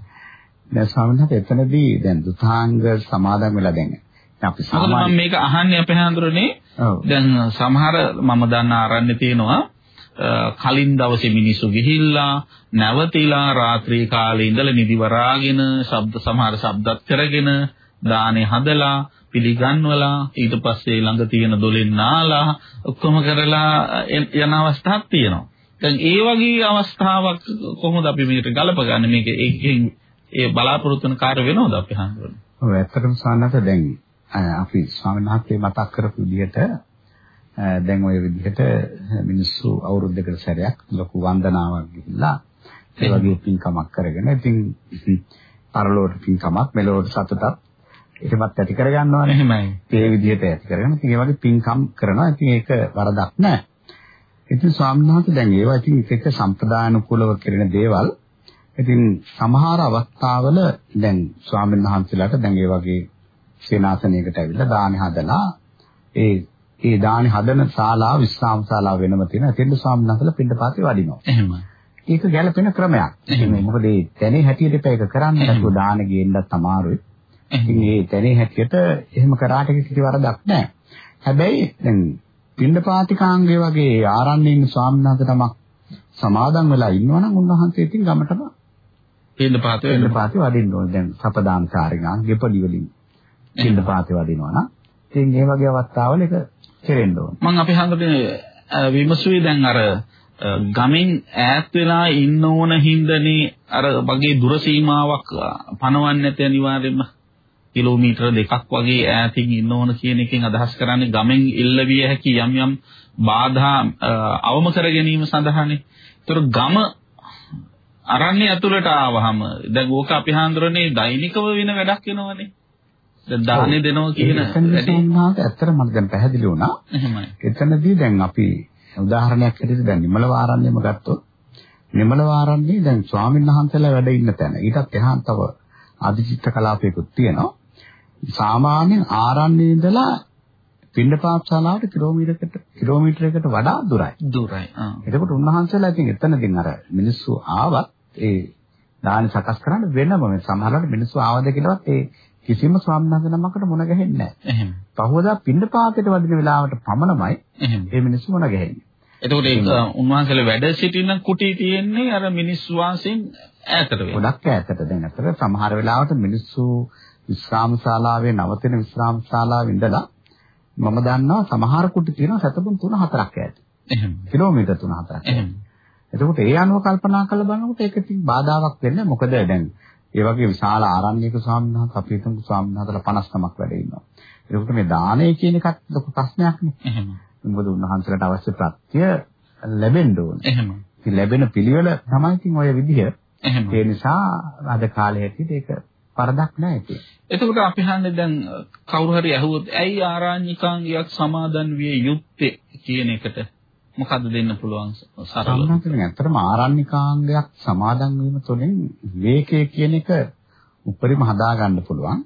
Speaker 2: දැන් ස්වාමීන් එතනදී දැන් දුතාංග සමාදන් වෙලා දැන්
Speaker 1: අපි සාමාන්‍ය මේක අහන්නේ අපේ හඳුරන්නේ දැන් සමහර මම දන්න ආරණ්‍ය තියෙනවා කලින් දවසේ මිනිස්සු ගිහිල්ලා නැවතිලා රාත්‍රී කාලේ ඉඳලා නිදි වරාගෙන ශබ්ද සමහර ශබ්දත් කරගෙන දානේ හදලා පිළිගන්වලා ඊට පස්සේ ළඟ තියෙන දොලෙන් නාලා ඔක්කොම කරලා යන අවස්ථාවක් තියෙනවා. දැන් ඒ වගේ අවස්ථාවක් කොහොමද අපි මේකට ගලපගන්නේ මේක ඒකෙන් ඒ බලාපොරොත්තු වෙන කාර්ය වෙනවද අපි හඳුනන්නේ?
Speaker 2: ඔව් ඇත්තටම සාන්නත දැන් අපි ස්වාමීන් වහන්සේ මතක් කරපු විදිහට දැන් ওই විදිහට මිනිස්සු අවුරුද්දකට සැරයක් ලොකු වන්දනාවක් ගිහිල්ලා ඒ වගේ පින්කමක් කරගෙන ඉතින් පරලෝට පින්කමක් මෙලෝට සතුටක් එහෙමත් ඇති කරගන්නවානේ.
Speaker 1: එහෙමයි.
Speaker 2: ඒ විදිහට ඇති කරගෙන ඉතින් ඒ වගේ පින්කම් කරනවා. ඉතින් ඒක වරදක් නෑ. ඉතින් ස්වාමීන් දැන් ඒවා ඉතින් එක සම්ප්‍රදායනුකූලව කරන දේවල්. ඉතින් සමහර අවස්ථාවල දැන් ස්වාමීන් වහන්සේලාට දැන් ඒ වගේ සේනාසනයකට ඇවිල්ලා දාන හදලා ඒ ඒ දාන හදන ශාලා විශ්‍රාම ශාලා වෙනම තියෙන. එතෙන්ද ස්වාමීන් වහන්සේලා පිටපාතේ වඩිනවා.
Speaker 1: එහෙමයි.
Speaker 2: ඒක ගැළපෙන ක්‍රමයක්. මොකද ඒ තැනේ හැටියට එක කරන්න නැතුව දාන ගේන්නත් අමාරුයි. ඉතින් මේ තැනේ හැටියට එහෙම කරාට කිසි වරදක් නැහැ. හැබැයි දැන් පින්නපාතිකාංගය වගේ ආරණ්‍ය ඉන්න ස්වාමීන් වහන්සේ තමක් සමාදන් වෙලා ඉන්නවනම් උන්වහන්සේ ඉතින් ගමටම
Speaker 1: පින්නපාතේ
Speaker 2: පින්නපාතේ වදින්න ඕනේ. දැන් සපදානකාරිකාංග ගෙපඩි වලින් පින්නපාතේ වදිනවා නම් ඉතින් මේ වගේ අවස්ථාවල ඒක කෙරෙන්න ඕනේ.
Speaker 1: මම අපි හංගනේ විමසුවේ දැන් අර ගමෙන් ඈත් වෙලා ඉන්න ඕන හින්දනේ අර වගේ දුර සීමාවක් පනවන්නේ නැති අනිවාර්යයෙන්ම කිලෝමීටර දෙකක් වගේ ඈතින් ඉන්න ඕන කියන එකෙන් අදහස් කරන්නේ ගමෙන් ඉල්ලවිය හැකි යම් යම් බාධා අවම කර ගැනීම සඳහානේ. ඒතර ගම අරන්නේ ඇතුළට ආවහම දැන් ඕක අපි හාන්දරනේ දෛනිකව වෙන වැඩක් වෙනවනේ. දැන් දාහනේ දෙනවා කියන
Speaker 2: වැඩි. ඇත්තට මට දැන් පැහැදිලි වුණා.
Speaker 1: එහෙමයි.
Speaker 2: එතනදී දැන් අපි උදාහරණයක් හැටියට දැන් නිමල වාරණ්‍යම ගත්තොත් නිමල වාරණ්‍යයේ දැන් ස්වාමීන් වහන්සේලා වැඩ ඉන්න තැන ඊටත් එහාන් තව අධිචිත්ත කලාපයකුත් තියෙනවා. සාමාන්‍යයෙන් ආරණ්‍යයේ ඉඳලා පින්නපාත ශාලාවට කිලෝමීටරයකට කිලෝමීටරයකට වඩා දුරයි.
Speaker 1: දුරයි. ආ.
Speaker 2: එතකොට උන්වහන්සේලා ඉතින් එතනකින් අර මිනිස්සු ආවත් ඒ දාන සකස් කරන්න වෙනම මේ සමහරවිට මිනිස්සු ආවද කියලාවත් ඒ කිසිම ස්වාමීන් වහන්සේ නමකට මුණ ගැහෙන්නේ නැහැ.
Speaker 1: එහෙම.
Speaker 2: පහවදා පින්නපාතයට වදින වෙලාවට පමණමයි. ඒ මිනිස්සු මුණ ගැහෙන්නේ.
Speaker 1: එතකොට ඒක උන්වහන්සේලා වැඩ සිටින කුටි තියෙන්නේ අර මිනිස්සු වාසයෙන් ඈතට වෙන.
Speaker 2: ගොඩක් ඈතට දැන් අතර සමහර වෙලාවට මිනිස්සු විශ්‍රාම ශාලාවේ නවතින විශ්‍රාම ශාලාවේ ඉඳලා මම දන්නවා සමහර කුටි තියෙනවා සතපුන් 3 4ක් ඈත.
Speaker 1: එහෙම.
Speaker 2: කිලෝමීටර් 3 4ක්.
Speaker 1: එහෙම.
Speaker 2: එතකොට ඒ අනුව කල්පනා කරලා බලනකොට ඒක ඉතින් බාධාවක් වෙන්නේ මොකද දැන් ඒ වගේ විශාල ආරණ්‍යක ස්වාමීන් අපි හිතමු ස්වාමීන් වහන්සේලා 50 නමක් වැඩ ඉන්නවා. ඒකට මේ දානය කියන එකත් ලොකු ප්‍රශ්නයක් නේ.
Speaker 1: එහෙම.
Speaker 2: මොකද උන්වහන්සේලාට අවශ්‍ය ප්‍රත්‍ය ලැබෙන්න ඕනේ.
Speaker 1: එහෙම.
Speaker 2: ඉතින් ලැබෙන පිළිවෙල තමයි ඉතින් ඔය විදිහ.
Speaker 1: එහෙම.
Speaker 2: ඒ නිසා අද කාලේ හැටියට ඒක වරදක් නෑ ඉතින්.
Speaker 1: එතකොට අපි හන්නේ දැන් කවුරු හරි ඇහුවොත් ඇයි ආරාණ්‍යකාංගයක් සමාදන් විය යුත්තේ කියන එකට මොකද්ද දෙන්න පුළුවන් සරලව?
Speaker 2: සම්මතයෙන් ඇත්තටම ආරණ්‍යකාංගයක් සමාදන් වීම තුළින් විවේකයේ කියන එක උපරිම හදා ගන්න පුළුවන්.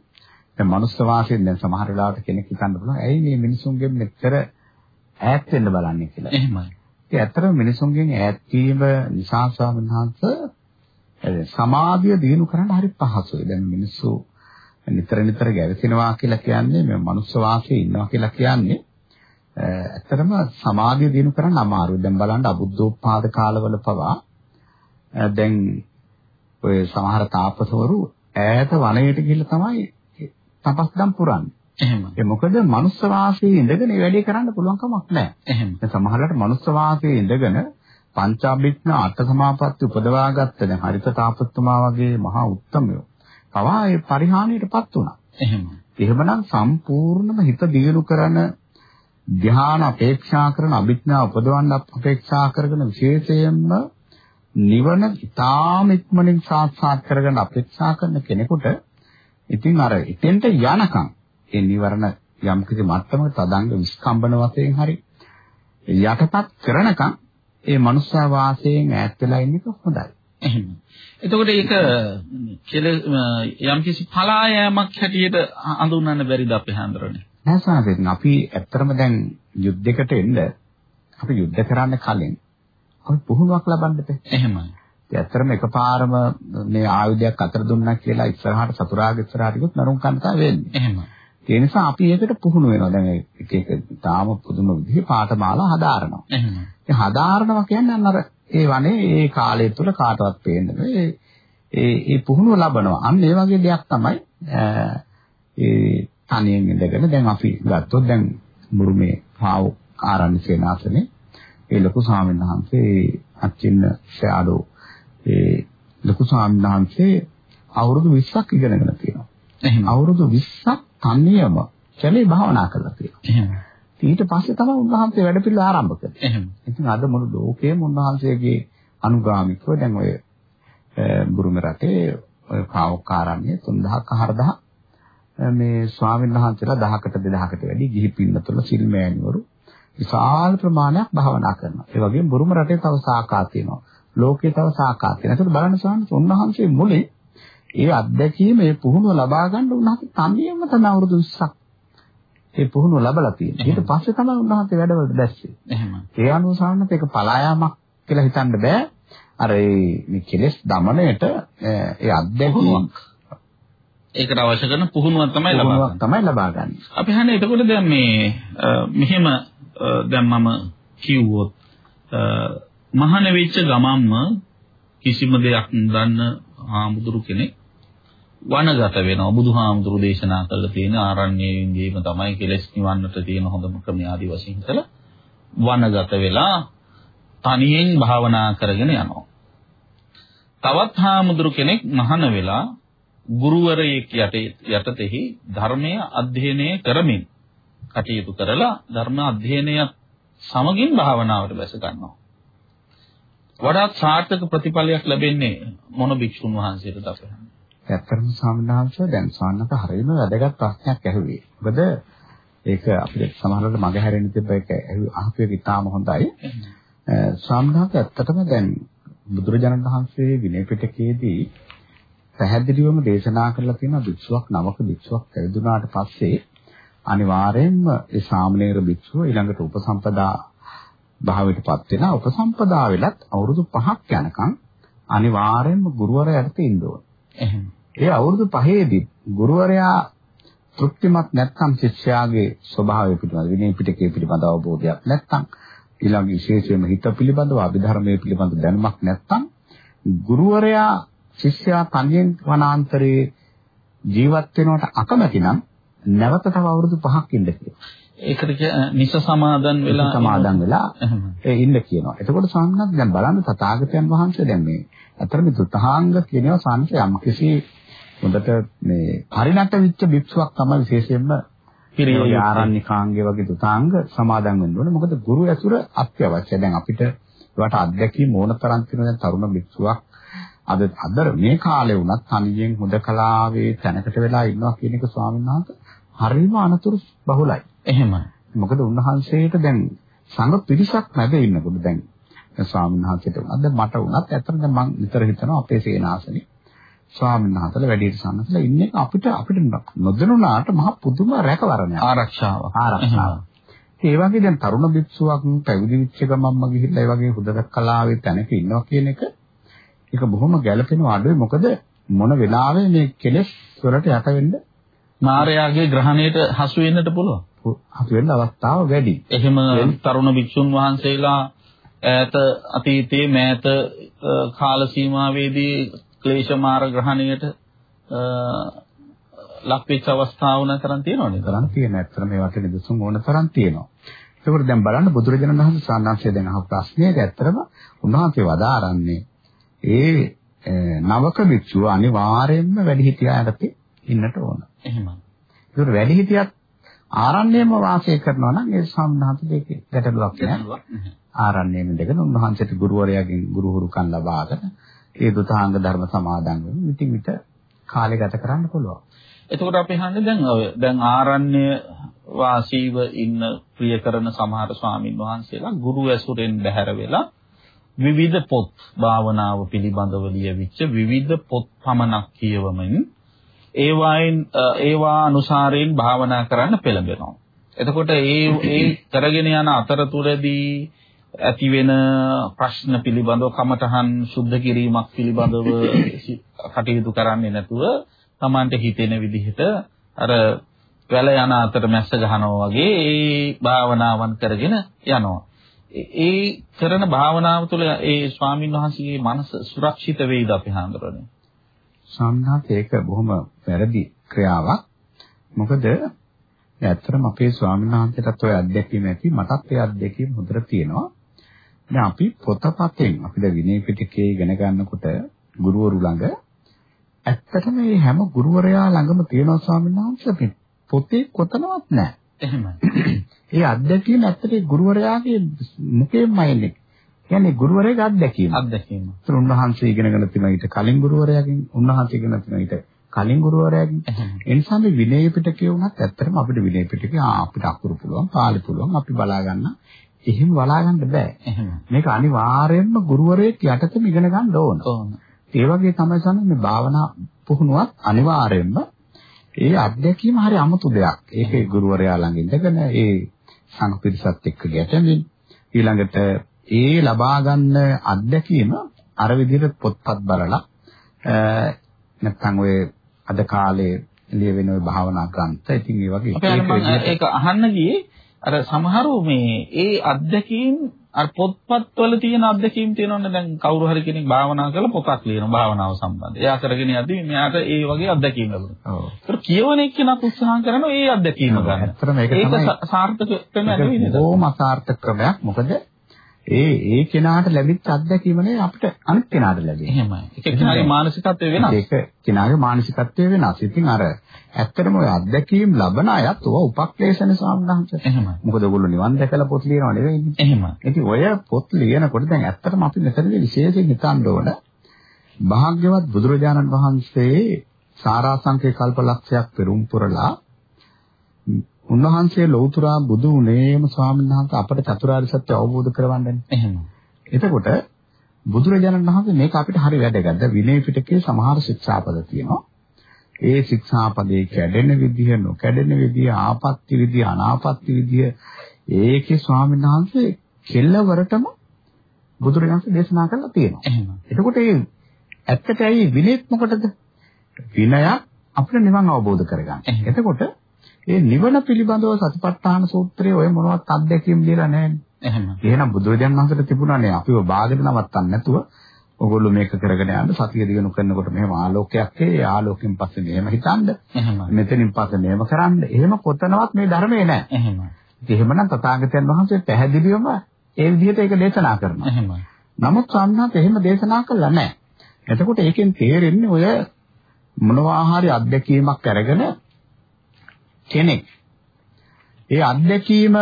Speaker 2: දැන් මනුස්ස වාසයෙන් දැන් සමහර වෙලාවට කෙනෙක් හිතන්න පුළුවන් ඇයි මේ මිනිසුන්ගෙන් මෙච්චර ඈත් වෙන්න බලන්නේ කියලා.
Speaker 1: එහෙමයි.
Speaker 2: ඒ ඇත්තටම මිනිසුන්ගෙන් ඈත් වීම නිසා ස්වාමීන් සමාධිය දිනු කරන්න හරි පහසුයි. දැන් මිනිස්සු නිතර නිතර ගැවසෙනවා කියලා කියන්නේ මේ මනුස්ස වාසයේ ඉන්නවා කියලා කියන්නේ ඇත්තටම සමාධිය දිනු කරන්න අමාරුයි. දැන් බලන්න අබුද්ධෝත්පාද කාලවල පවා දැන් ඔය සමහර තාපසවරු ඈත වනයේට ගිහිල්ලා තමයි තපස්දම් පුරන්නේ.
Speaker 1: එහෙම.
Speaker 2: ඒ මොකද මනුස්ස වාසයේ ඉඳගෙන මේ වැඩේ කරන්න පුළුවන් කමක් නැහැ.
Speaker 1: එහෙම.
Speaker 2: දැන් සමහරවිට මනුස්ස වාසයේ ඉඳගෙන පංචාභිඥ අට සමාපatti උපදවාගත්ත දැන් හරිත තාපස්තුමා වගේ මහා උත්තමයෝ පවා ඒ පරිහානියටපත් වුණා.
Speaker 1: එහෙම.
Speaker 2: එහෙමනම් සම්පූර්ණම හිත දියුණු කරන ධ්‍යාන අපේක්ෂා කරන අභිඥා උපදවන්න අපේක්ෂා කරගෙන විශේෂයෙන්ම නිවන ඉතාම ඉක්මනින් සාක්ෂාත් කරගන්න අපේක්ෂා කරන කෙනෙකුට ඉතින් අර එතෙන්ට යනකම් ඒ නිවරණ යම් කිසි මට්ටමක තදංග විස්කම්බන වශයෙන් හරි යටපත් කරනකම් ඒ මනුෂ්‍ය වාසයෙන් ඈත් වෙලා ඉන්න එක හොඳයි.
Speaker 1: එහෙම. එතකොට ඒක කෙල යම් කිසි පලායෑමක් හැටියට හඳුන්වන්න බැරිද අපේ හඳුරන්නේ?
Speaker 2: නෑ සාදෙන් අපි ඇත්තරම දැන් යුද්ධයකට එන්න අපි යුද්ධ කරන්න කලින් අපි පුහුණුවක් ලබන්න බෑ.
Speaker 1: එහෙමයි.
Speaker 2: ඒ ඇත්තරම එකපාරම මේ ආයුධයක් අතර දුන්නා කියලා ඉස්සරහට සතුරාගේ ඉස්සරහට ගියොත් නරුම් කන්තා වෙන්නේ.
Speaker 1: එහෙමයි.
Speaker 2: ඒ නිසා අපි ඒකට පුහුණු වෙනවා. දැන් එක එක තාම පුදුම විදිහේ පාඨමාලා හදාරනවා.
Speaker 1: එහෙමයි.
Speaker 2: ඒ හදාරනවා කියන්නේ අන්න අර ඒ වනේ ඒ කාලය තුල කාටවත් පේන්නේ ඒ ඒ ඒ පුහුණුව ලබනවා. අන්න ඒ වගේ දෙයක් තමයි ඒ තනියෙන් ඉඳගෙන දැන් අපි ගත්තොත් දැන් මුරුමේ පාව ආරණ්‍ය සේනාසනේ ඒ ලොකු ස්වාමීන් වහන්සේ අච්චින්න ශාඩෝ ඒ ලොකු ස්වාමීන් වහන්සේ අවුරුදු 20ක් ඉගෙනගෙන තියෙනවා.
Speaker 1: එහෙම.
Speaker 2: අවුරුදු 20ක් තනියම කැලේ භාවනා කරලා තියෙනවා.
Speaker 1: එහෙම.
Speaker 2: ඊට පස්සේ තමයි උන්වහන්සේ වැඩ පිළිවෙල ආරම්භ කළේ.
Speaker 1: එහෙම.
Speaker 2: ඉතින් අද මුළු ලෝකයේම උන්වහන්සේගේ අනුගාමිකව දැන් ඔය බුරුම රටේ ඔය පාවකාරණ්‍ය 3000ක 4000 මේ ස්වාමීන් වහන්සේලා 1000කට 2000කට වැඩි ගිහි පින්නතුල සිල්මෑණිවරු විශාල ප්‍රමාණයක් භාවනා කරනවා. ඒ වගේම බුරුම රටේ තව සාකා තියෙනවා. ලෝකේ තව සාකා තියෙනවා. ඒකට බලන්න ස්වාමීන් උන්වහන්සේ මුලින් ඒ අත්දැකීම ඒ පුහුණුව ලබා ගන්න උන්වහන්සේ තනියම තමයි අවුරුදු 20ක් ඒ පුහුණුව ලබලා තියෙන්නේ. ඊට පස්සේ තමයි උන්වහන්සේ වැඩවලට දැස්සේ.
Speaker 1: එහෙම.
Speaker 2: ඒ අනුව සාන්නත් ඒක පලායාමක් කියලා හිතන්න බෑ. අර මේ කෙලෙස් දමණයට ඒ අත්දැකීම
Speaker 1: ඒකට අවශ්‍ය කරන පුහුණුවක් තමයි ලබා
Speaker 2: පුහුණුවක් තමයි ලබා ගන්න.
Speaker 1: අපි හන්නේ එතකොට දැන් මේ මෙහෙම දැන් මම කිව්වොත් මහාන වෙච්ච ගමම්ම කිසිම දෙයක් දන්න ආමුදුරු කෙනෙක් වනගත වෙනවා බුදුහාමුදුරු දේශනා කළ තියෙන ආරණ්‍යයෙන් ගේම තමයි කෙලස් නිවන්නට තියෙන හොඳම ක්‍රමය ආදි වශයෙන් හිතලා වනගත වෙලා තනියෙන් භාවනා කරගෙන යනවා. තවත් හාමුදුරු කෙනෙක් මහාන වෙලා ගුරුවරයෙක් යටතෙහි ධර්මය අධ්‍යයනය කරමින් කටයුතු කරලා ධර්ම අධ්‍යයනය සමගින් භාවනාවට බැස ගන්නවා. වඩාත් සාර්ථක ප්‍රතිඵලයක් ලැබෙන්නේ මොන භික්ෂුන් වහන්සේටද අපේ?
Speaker 2: ඇත්තටම ස්වාමීන් දැන් සාන්නක හරියම වැදගත් ප්‍රශ්නයක් ඇහුවේ. මොකද ඒක අපිට සමහරවිට මග හැරෙන්න තිබ්බ එක අහපු එක ඉතාම හොඳයි. ස්වාමීන් ඇත්තටම දැන් බුදුරජාණන් වහන්සේ විනය පිටකයේදී පැහැදිලිවම දේශනා කරලා තියෙනවා භික්ෂුවක් නවක භික්ෂුවක් පැවිදුණාට පස්සේ අනිවාර්යයෙන්ම ඒ සාමණේර භික්ෂුව ඊළඟට උපසම්පදා භාවයටපත් වෙනවා උපසම්පදා වෙලත් අවුරුදු 5ක් යනකම් අනිවාර්යයෙන්ම ගුරුවරයාට ඉන්න ඕන. එහෙනම් ඒ අවුරුදු 5ේදී ගුරුවරයා තෘප්තිමත් නැත්නම් ශිෂ්‍යයාගේ ස්වභාවය පිළිබඳ විනය පිටකයේ පිළිබඳ අවබෝධයක් නැත්නම් ඊළඟ විශේෂයෙන්ම හිත පිළිබඳව අභිධර්මයේ පිළිබඳ දැනුමක් නැත්නම් ගුරුවරයා ශිෂ්‍යයා තනියෙන් වනාන්තරයේ ජීවත් වෙනවට අකමැති නම් නැවත තව අවුරුදු 5ක් ඉන්න කියලා.
Speaker 1: ඒකට නිස සමාදන් වෙලා
Speaker 2: සමාදන් වෙලා ඒ ඉන්න කියනවා. එතකොට ස්වාමීන් දැන් බලන්න තථාගතයන් වහන්සේ දැන් මේ අතරම දුතහාංග කියනවා සාංශ යම් කිසි හොඳට මේ පරිණත වෙච්ච භික්ෂුවක් තමයි විශේෂයෙන්ම පිරිය ආරණ්‍යකාංගේ වගේ දුතාංග සමාදන් වෙන්න ඕනේ. මොකද ගුරු ඇසුර අත්‍යවශ්‍යයි. දැන් අපිට ඒවට අත්දැකීම් ඕන තරම් තියෙන දැන් තරුණ භික්ෂුවක් අද අද මේ කාලේ වුණත් තනියෙන් හොදකලාවේ තැනකට වෙලා ඉන්නවා කියන එක ස්වාමීන් වහන්සේ හරිම අනතුරු බහුලයි.
Speaker 1: එහෙමයි.
Speaker 2: මොකද උන්වහන්සේට දැන් සංඝ පිරිසක් නැද ඉන්නකොට දැන් ස්වාමීන් වහන්සේට උනත් දැන් මට උනත් ඇත්තට දැන් මම නිතර හිතනවා අපේ සේනාසනේ ස්වාමීන් වහන්සේලා වැඩිහිටි සම්නසලා ඉන්නේ අපිට අපිට නොදැනුණාට මහ පුදුම රැකවරණයක්
Speaker 1: ආරක්ෂාවක්
Speaker 2: ආරක්ෂාවක් ඒ වගේ දැන් තරුණ භික්ෂුවක් පැවිදි වෙච්ච ගමන්ම ගිහිල්ලා ඒ වගේ හුදක කලාවේ තැනක ඉන්නවා කියන එක ඒක බොහොම ගැළපෙන අඩුවේ මොකද මොන වෙලාවෙ මේ කෙලෙස් වලට යට වෙන්න
Speaker 1: මායාගේ ග්‍රහණයට හසු වෙන්නට පුළුවන්.
Speaker 2: හසු වෙන්න අවස්ථාව වැඩි.
Speaker 1: එහෙම තරුණ භික්ෂුන් වහන්සේලා ඈත අතීතයේ මෑත කාල සීමාවේදී ක්ලේශ මාර ග්‍රහණයට ලක්වෙච්ච අවස්ථා වුණ තරම් තියෙනවනේ.
Speaker 2: තරම් තියෙන. ඇත්තට මේවට නිදසුන් ඕන තරම් තියෙනවා. ඒකෝට දැන් බලන්න බුදුරජාණන් වහන්සේ සාන්නාංශය දැන් අහපු ප්‍රශ්නේට ඇත්තටම උන්වහන්සේ වදාරන්නේ ඒ නවක භික්ෂුව අනිවාර්යයෙන්ම වැඩිහිටියා යටතේ ඉන්නට ඕන.
Speaker 1: එහෙමයි.
Speaker 2: ඒකට වැඩිහිටියත් ආරණ්‍යම වාසය කරනවා නම් ඒ සම්හත දෙකේ ගැටලුවක් නෑ. ආරණ්‍යයෙන් දෙකන උන්වහන්සේට ගුරුවරයාගෙන් ගුරුහුරුකම් ලබාගෙන ඒ දුතාංග ධර්ම සමාදන් වෙමින් ඉතින් විත කාලය ගත කරන්න පුළුවන්.
Speaker 1: එතකොට අපි හන්නේ දැන් දැන් ආරණ්‍ය වාසීව ඉන්න ප්‍රිය කරන සමහර ස්වාමින් වහන්සේලා ගුරු ඇසුරෙන් බැහැර වෙලා විවිධ පොත් භාවනාව පිළිබඳව ලියවිච්ච විවිධ පොත් පමණක් කියවමින් ඒවායින් ඒවා අනුසාරයෙන් භාවනා කරන්න පෙළඹෙනවා. එතකොට ඒ ඒ කරගෙන යන අතරතුරදී ඇති වෙන ප්‍රශ්න පිළිබඳව කමඨහන් සුද්ධ කිරීමක් පිළිබඳව කටයුතු කරන්නේ නැතුව Tamante හිතෙන විදිහට අර වැල යන අතර මැස්ස ගහනවා වගේ ඒ භාවනාවන් කරගෙන යනවා. ඒ කරන භාවනාව තුළ ඒ ස්වාමින් වහන්සේගේ මනස සුරක්ෂිත වෙයිද අපි හඳුරන්නේ?
Speaker 2: සම්හත් ඒක බොහොම වැරදි ක්‍රියාවක්. මොකද ඇත්තටම අපේ ස්වාමීන් වහන්සේටත් ওই අත්දැකීම ඇති මටත් ඒ අත්දැකීම හොඳට තියෙනවා. දැන් අපි පොතපතෙන් අපි දැන් විනය පිටකේ ඉගෙන ගන්නකොට ගුරුවරු ළඟ ඇත්තටම මේ හැම ගුරුවරයා ළඟම තියෙනවා ස්වාමීන් වහන්සේ පොතේ කොතනවත් නැහැ.
Speaker 1: එහෙමයි.
Speaker 2: ඒ අත්දැකීම ඇත්තට ගුරුවරයාගේ මුඛයෙන්ම එන්නේ. කියන්නේ ගුරුවරයාගේ අත්දැකීම.
Speaker 1: අත්දැකීම.
Speaker 2: ඒතර උන්වහන්සේ ඉගෙනගෙන තියෙනවා ඊට කලින් ගුරුවරයාගෙන් උන්වහන්සේ ඉගෙන තියෙනවා ඊට කලින් ගුරුවරයාගෙන්. ඒ නිසා මේ විනය පිටකේ වුණත් ඇත්තටම අපිට විනය පිටකේ අපිට අකුරු පුළුවන්, පාලි පුළුවන් අපි බලා ගන්න. එහෙම බලා ගන්න බෑ. මේක අනිවාර්යයෙන්ම ගුරුවරයෙක් යටතේම ඉගෙන ගන්න ඕන.
Speaker 1: ඕන.
Speaker 2: ඒ වගේ තමයි සම්මත මේ භාවනා පුහුණුවත් අනිවාර්යයෙන්ම ඒ අත්දැකීම හරි අමුතු දෙයක්. ඒකේ ගුරුවරයා ළඟ ඉඳගෙන ඒ සංපිරිසත් එක්ක ගැටෙමින් ඊළඟට ඒ ලබා ගන්න අත්දැකීම අර විදිහට පොත්පත් බලලා නැත්නම් ඔය අද කාලේ ලියවෙන ඔය භාවනා ග්‍රන්ථ ඉතින් ඒ වගේ
Speaker 1: ඒක අහන්න ගියේ අර සමහරව මේ ඒ අත්දැකීම් අර පොත්පත්වල තියෙන අත්දැකීම් තියෙනවනේ දැන් කවුරු හරි කෙනෙක් භාවනා කරලා පොතක් ලියන භාවනාව සම්බන්ධ. එයා කරගෙන යද්දී මෙයාට ඒ වගේ අත්දැකීම් ලැබුණා. ඔව්. ඒක කියවන එක්කෙනෙක් උත්සාහ කරනවා ඒ අත්දැකීම ගන්න.
Speaker 2: ඇත්තටම ඒක තමයි
Speaker 1: ඒක සාර්ථක වෙන්නේ.
Speaker 2: බොහොම අසාර්ථක ක්‍රමයක්. මොකද ඒ ඒ කෙනාට ලැබිච්ච අත්දැකීම නේ අපිට අනිත් කෙනාට ලැබෙන්නේ.
Speaker 1: එහෙමයි. ඒක කෙනාගේ මානසිකත්වය වෙනස්.
Speaker 2: ඒක කෙනාගේ මානසිකත්වය වෙනස්. ඉතින් අර ඇත්තටම ඔය අත්දැකීම් ලබන අයත් ඔය උපක්ලේශන සාමදාංශ.
Speaker 1: එහෙමයි.
Speaker 2: මොකද ඔයගොල්ලෝ නිවන් දැකලා පොත් ලියනව නෙවෙයිනේ.
Speaker 1: එහෙමයි.
Speaker 2: ඉතින් ඔය පොත් ලියනකොට දැන් ඇත්තටම අපි මෙතනදී විශේෂයෙන් හිතන්න ඕන භාග්‍යවත් බුදුරජාණන් වහන්සේ සාරාංශකේ කල්පලක්ෂයක් පෙරම් පුරලා උන්වහන්සේ ලෞතර බුදු වුණේම ස්වාමීන් වහන්සේ අපට චතුරාර්ය සත්‍ය අවබෝධ කරවන්නනේ.
Speaker 1: එහෙම.
Speaker 2: එතකොට බුදුරජාණන් වහන්සේ මේක අපිට හරි වැදගත්. විනය පිටකේ සමහර ශික්ෂාපද තියෙනවා. ඒ ශික්ෂාපදේ කැඩෙන විදිහ, නොකැඩෙන විදිහ, ආපත්‍ති විදිහ, අනාපත්‍ති විදිහ ඒකේ ස්වාමීන් වහන්සේ කෙල්ලවරටම බුදුරජාණන් දේශනා කරලා තියෙනවා.
Speaker 1: එහෙම.
Speaker 2: එතකොට ඒ ඇත්තට ඇයි විනයත් මොකටද? විනය අපිට නිවන් අවබෝධ කරගන්න. එතකොට ඒ නිවන පිළිබඳව සතිපට්ඨාන සූත්‍රයේ ඔය මොනවත් අත්දැකීම් දීලා නැහැ.
Speaker 1: එහෙම.
Speaker 2: එහෙනම් බුදුරජාණන් වහන්සේට තිබුණානේ අපිව බාගෙන නවත්තන්න නැතුව ඔගොල්ලෝ මේක කරගෙන යන්න සතිය දිනු කරනකොට මෙහෙම ආලෝකයක් ඒ ආලෝකයෙන් පස්සේ මෙහෙම හිතන්න. මෙතනින් පස්සේ මෙහෙම කරන්න. එහෙම කොතනවත් මේ ධර්මයේ නැහැ.
Speaker 1: එහෙම.
Speaker 2: ඉතින් එහෙමනම් තථාගතයන් වහන්සේ පැහැදිලිවම ඒ විදිහට ඒක දේශනා කරනවා.
Speaker 1: එහෙම.
Speaker 2: නමුත් සම්හත් එහෙම දේශනා කළා නැහැ. එතකොට ඒකෙන් තේරෙන්නේ ඔය මොනවා හරි අත්දැකීමක් අරගෙන කෙනෙක් ඒ අත්දැකීම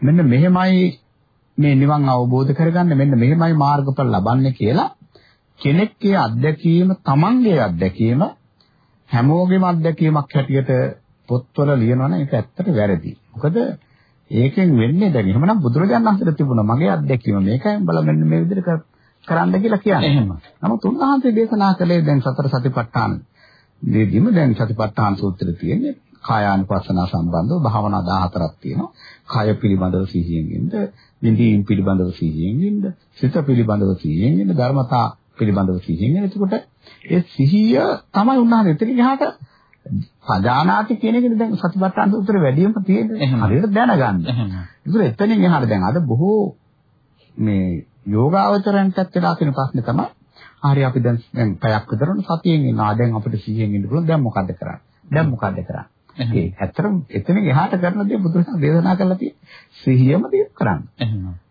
Speaker 2: මෙන්න මෙහෙමයි මේ නිවන් අවබෝධ කරගන්න මෙන්න මෙහෙමයි මාර්ගඵල ලබන්නේ කියලා කෙනෙක්ගේ අත්දැකීම තමන්ගේ අත්දැකීම හැමෝගෙම අත්දැකීමක් හැටියට පොත්වල ලියනවනේ ඒක ඇත්තට වැරදි. මොකද ඒකෙන් වෙන්නේ දැන් එහෙමනම් බුදුරජාණන් වහන්සේට තිබුණා මගේ අත්දැකීම මේකයි බල මෙන්න මේ විදිහට කරන්න කියලා කියන්නේ.
Speaker 1: එහෙම.
Speaker 2: නමුත් උන්වහන්සේ දේශනා කළේ දැන් සතර සතිපට්ඨාන. මේදිම දැන් සතිපට්ඨාන සූත්‍රය තියෙන්නේ කායානුපස්සනා සම්බන්ධව භාවනා 14ක් තියෙනවා. කය පිළිබඳව සිහියෙන් ඉන්න, විඳීම් පිළිබඳව සිහියෙන් ඉන්න, සිත පිළිබඳව සිහියෙන් ඉන්න, ධර්මතා පිළිබඳව සිහියෙන්. එතකොට ඒ සිහිය තමයි උන්වහන්සේ එතනින් එහාට සජානාති කියන එකනේ දැන් සතිපට්ඨාන සූත්‍රේ වැඩිම තියෙන්නේ. හරියට දැනගන්න. ඒකර එතනින් එහාට දැන් අද බොහෝ මේ යෝගාවචරයන්ටත් වෙලා තියෙන ප්‍රශ්නේ තමයි හරි අපි දැන් දැන් පැයක් විතරන සතියෙන් ඉන්නවා. දැන් අපිට සිහියෙන් ඉන්න පුළුවන්. දැන් මොකද්ද කරන්නේ? දැන් මොකද්ද කරන්නේ? ඒ ඇත්තටම එතනින් එහාට කරන දේ බුදුරජාණන් දේශනා කරලා තියෙන්නේ සිහියම දේ කරන්න.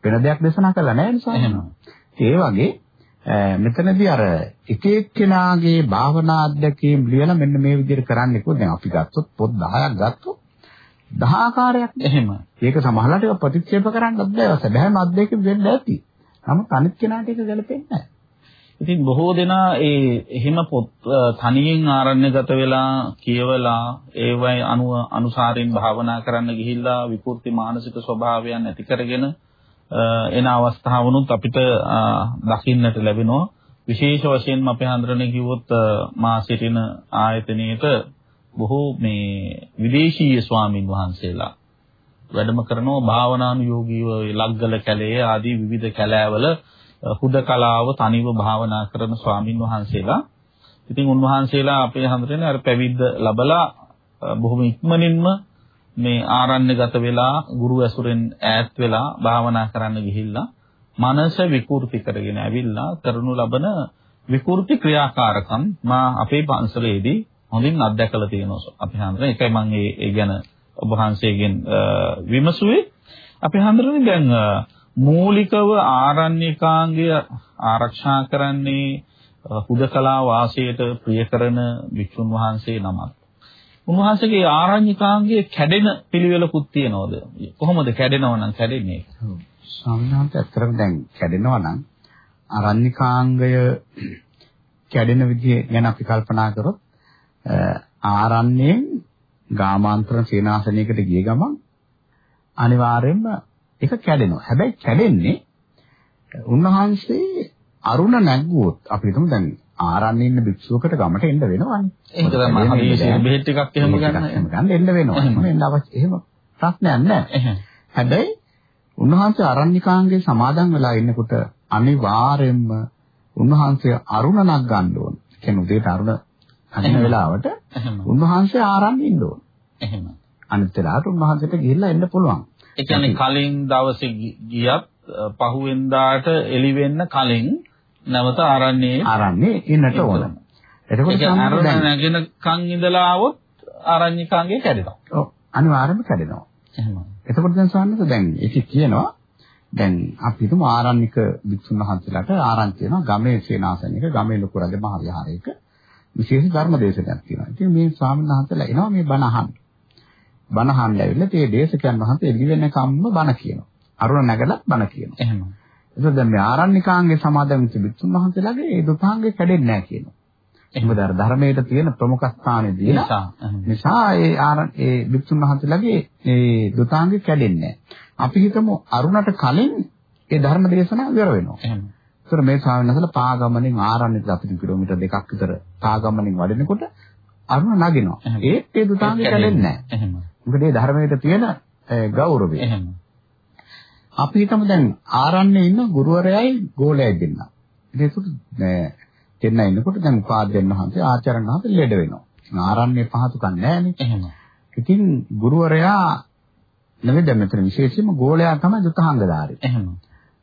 Speaker 2: වෙන දෙයක් දේශනා කරලා නැහැ නිසා. ඒ වගේ මෙතනදී අර එක එක්කෙනාගේ භාවනා අධ්‍යක්ීම් ලියලා මෙන්න මේ විදිහට කරන්නේ කොහොමද? දැන් අපි ගත්තොත් පොත් 10ක් ගත්තොත් 10 ආකාරයක්.
Speaker 1: එහෙම.
Speaker 2: ඒක සමහරවිට ඒක ප්‍රතික්ෂේප කරන්නත් බෑ. සැබෑම අධ්‍යක්ීම් වෙන්න ඇති. නමුත් අනිත් කෙනාට ඒක ගැලපෙන්නේ නැහැ.
Speaker 1: ඉතින් බොහෝ දෙනා ඒ එහෙම පොත් තනියෙන් ආරණ්‍යගත වෙලා කියවලා ඒවයි අනුව අනුසාරින් භාවනා කරන්න ගිහිල්ලා විකෘති මානසික ස්වභාවයන් ඇති කරගෙන එන අවස්ථාවනුත් අපිට දකින්නට ලැබෙනවා විශේෂ වශයෙන්ම අපේ හන්දරනේ කිව්වොත් මා සිටින ආයතනයේට බොහෝ මේ විදේශීය ස්වාමින් වහන්සේලා වැඩම කරනවා භාවනානුයෝගීව ලග්ගල කැලේ ආදී විවිධ කැලෑවල හුදකලාව තනිව භාවනා කරන ස්වාමින් වහන්සේලා. ඉතින් උන්වහන්සේලා අපේ හන්දරනේ අර පැවිද්ද ලබලා බොහොම ඉක්මනින්ම මේ ආරණ්‍යගත වෙලා ගුරු ඇසුරෙන් ඈත් වෙලා භාවනා කරන්න ගිහිල්ලා මනස විකෘති කරගෙන ඇවිල්ලා කරනු ලබන විකෘති ක්‍රියාකාරකම් මා අපේ පන්සලේදී හොඳින් අත්දැකලා තියෙනවා අපි හන්දරේ ඒකයි මම ඒ ගැන ඔබ වහන්සේගෙන් විමසුවේ අපි හන්දරනේ දැන් මූලිකව ආරණ්‍යකාංගය ආරක්ෂා කරන්නේ හුදකලා වාසයට ප්‍රිය කරන වික්ෂුන් වහන්සේ නමක්. උන්වහන්සේගේ ආරණ්‍යකාංගයේ කැඩෙන පිළිවෙලකුත් තියනවද? කොහොමද කැඩෙනව නම් කැඩෙන්නේ?
Speaker 2: ස්වාමීනාන්ත ඇත්තටම දැන් කැඩෙනවා නම් ආරණ්‍යකාංගය කැඩෙන විදිය ගැන අපි කල්පනා කරොත් ආරණ්‍යයෙන් ගාමාන්තර සේනාසනයකට ගිය ගමන් අනිවාර්යයෙන්ම ඒක කැඩෙනවා. හැබැයි කැඩෙන්නේ උන්වහන්සේ අරුණ නැග්ගුවොත් අපි හිතමු දැන් ආරන්නේ ඉන්න භික්ෂුවකට ගමට එන්න වෙනවනේ.
Speaker 1: ඒක තමයි හදිසියේ බෙහෙත් ටිකක් එහෙම ගන්න.
Speaker 2: එහෙම ගන්න එන්න වෙනවා. එන්න අවශ්‍ය එහෙම ප්‍රශ්නයක් නැහැ. හැබැයි උන්වහන්සේ අරණ්‍යකාංගේ සමාදන් වෙලා ඉන්නකොට අනිවාර්යයෙන්ම උන්වහන්සේ අරුණ නක් ගන්න ඕන. කියන්නේ උදේට අරුණ අදින වෙලාවට උන්වහන්සේ ආරන්නේ ඉන්න ඕන.
Speaker 1: එහෙම.
Speaker 2: අනිත් වෙලාවට උන්වහන්සේට ගිහිල්ලා එන්න පුළුවන්.
Speaker 1: ඒ කියන්නේ කලින් දවසේ ගියත් පහුවෙන්දාට එළි වෙන්න කලින් නැවත ආරණ්‍යයේ
Speaker 2: ආරණ්‍යයේ ඉන්නට ඕන. එතකොට
Speaker 1: සම්පූර්ණ නැගෙන කන් ඉඳලා આવොත් ආරණ්‍යකාංගේ කැඩෙනවා.
Speaker 2: ඔව් අනිවාර්යයෙන්ම කැඩෙනවා. එහෙමයි. එතකොට දැන් සාන්නත දැන් ඒක කියනවා දැන් අපි හිතමු ආරණ්‍යක විසුණු වහන්සේලාට ආරංචි වෙනවා ගමේ සේනාසනයක ගමේ ලොකු රජ මහ විහාරයක විශේෂ ධර්ම දේශනයක් තියෙනවා. ඉතින් මේ ස්වාමීන් වහන්සේලා එනවා මේ බණ අහන්න. බණ අහන්න ඇවිල්ලා මේ දේශකයන් වහන්සේ එළි වෙන කම්ම බණ කියනවා. අරුණ නැගලත් බණ කියනවා.
Speaker 1: එහෙම.
Speaker 2: ඒක දැන් මේ ආරණ්‍යකාංගේ සමාදන් වෙච්ච විසුණු වහන්සේලාගේ ඒ දුතාංගේ කැඩෙන්නේ නැහැ කියනවා. එහෙමද අර ධර්මයේ තියෙන ප්‍රමුඛ ස්ථානෙ දීලා නිසා ඒ ඒ විසුණු වහන්සේලාගේ ඒ දුතාංගේ කැඩෙන්නේ නැහැ. අපි හිතමු අරුණට කලින් ඒ ධර්ම දේශනාව ඉවර වෙනවා. එහෙම. ඒතර මේ ස්වාමීන් වහන්සේලා පාගමනින් ආරණ්‍යට අපි කිලෝමීටර් දෙකක් විතර පාගමනින් වඩිනකොට අරුණ නගිනවා. ඒත් ඒ දුතාංගේ කැඩෙන්නේ නැහැ. එහෙම. මොකද ඒ ධර්මයට තියෙන ගෞරවය. එහෙම. අපි හිතමු දැන් ආරණ්‍යයේ ඉන්න ගුරුවරයයි ගෝලයයි දෙන්න. ඒකට දෙන්න ඉන්නකොට දැන් උපාධ්‍යයන් වහන්සේ ආචාර්යන් වහන්සේ ලෙඩ වෙනවා. ආරණ්‍ය පහසුකම් නැහැ නේ. එහෙම. ඉතින් ගුරුවරයා නෙවෙයි දැන් මෙතන විශේෂයෙන්ම ගෝලයා තමයි දුතහංගධාරී. එහෙම.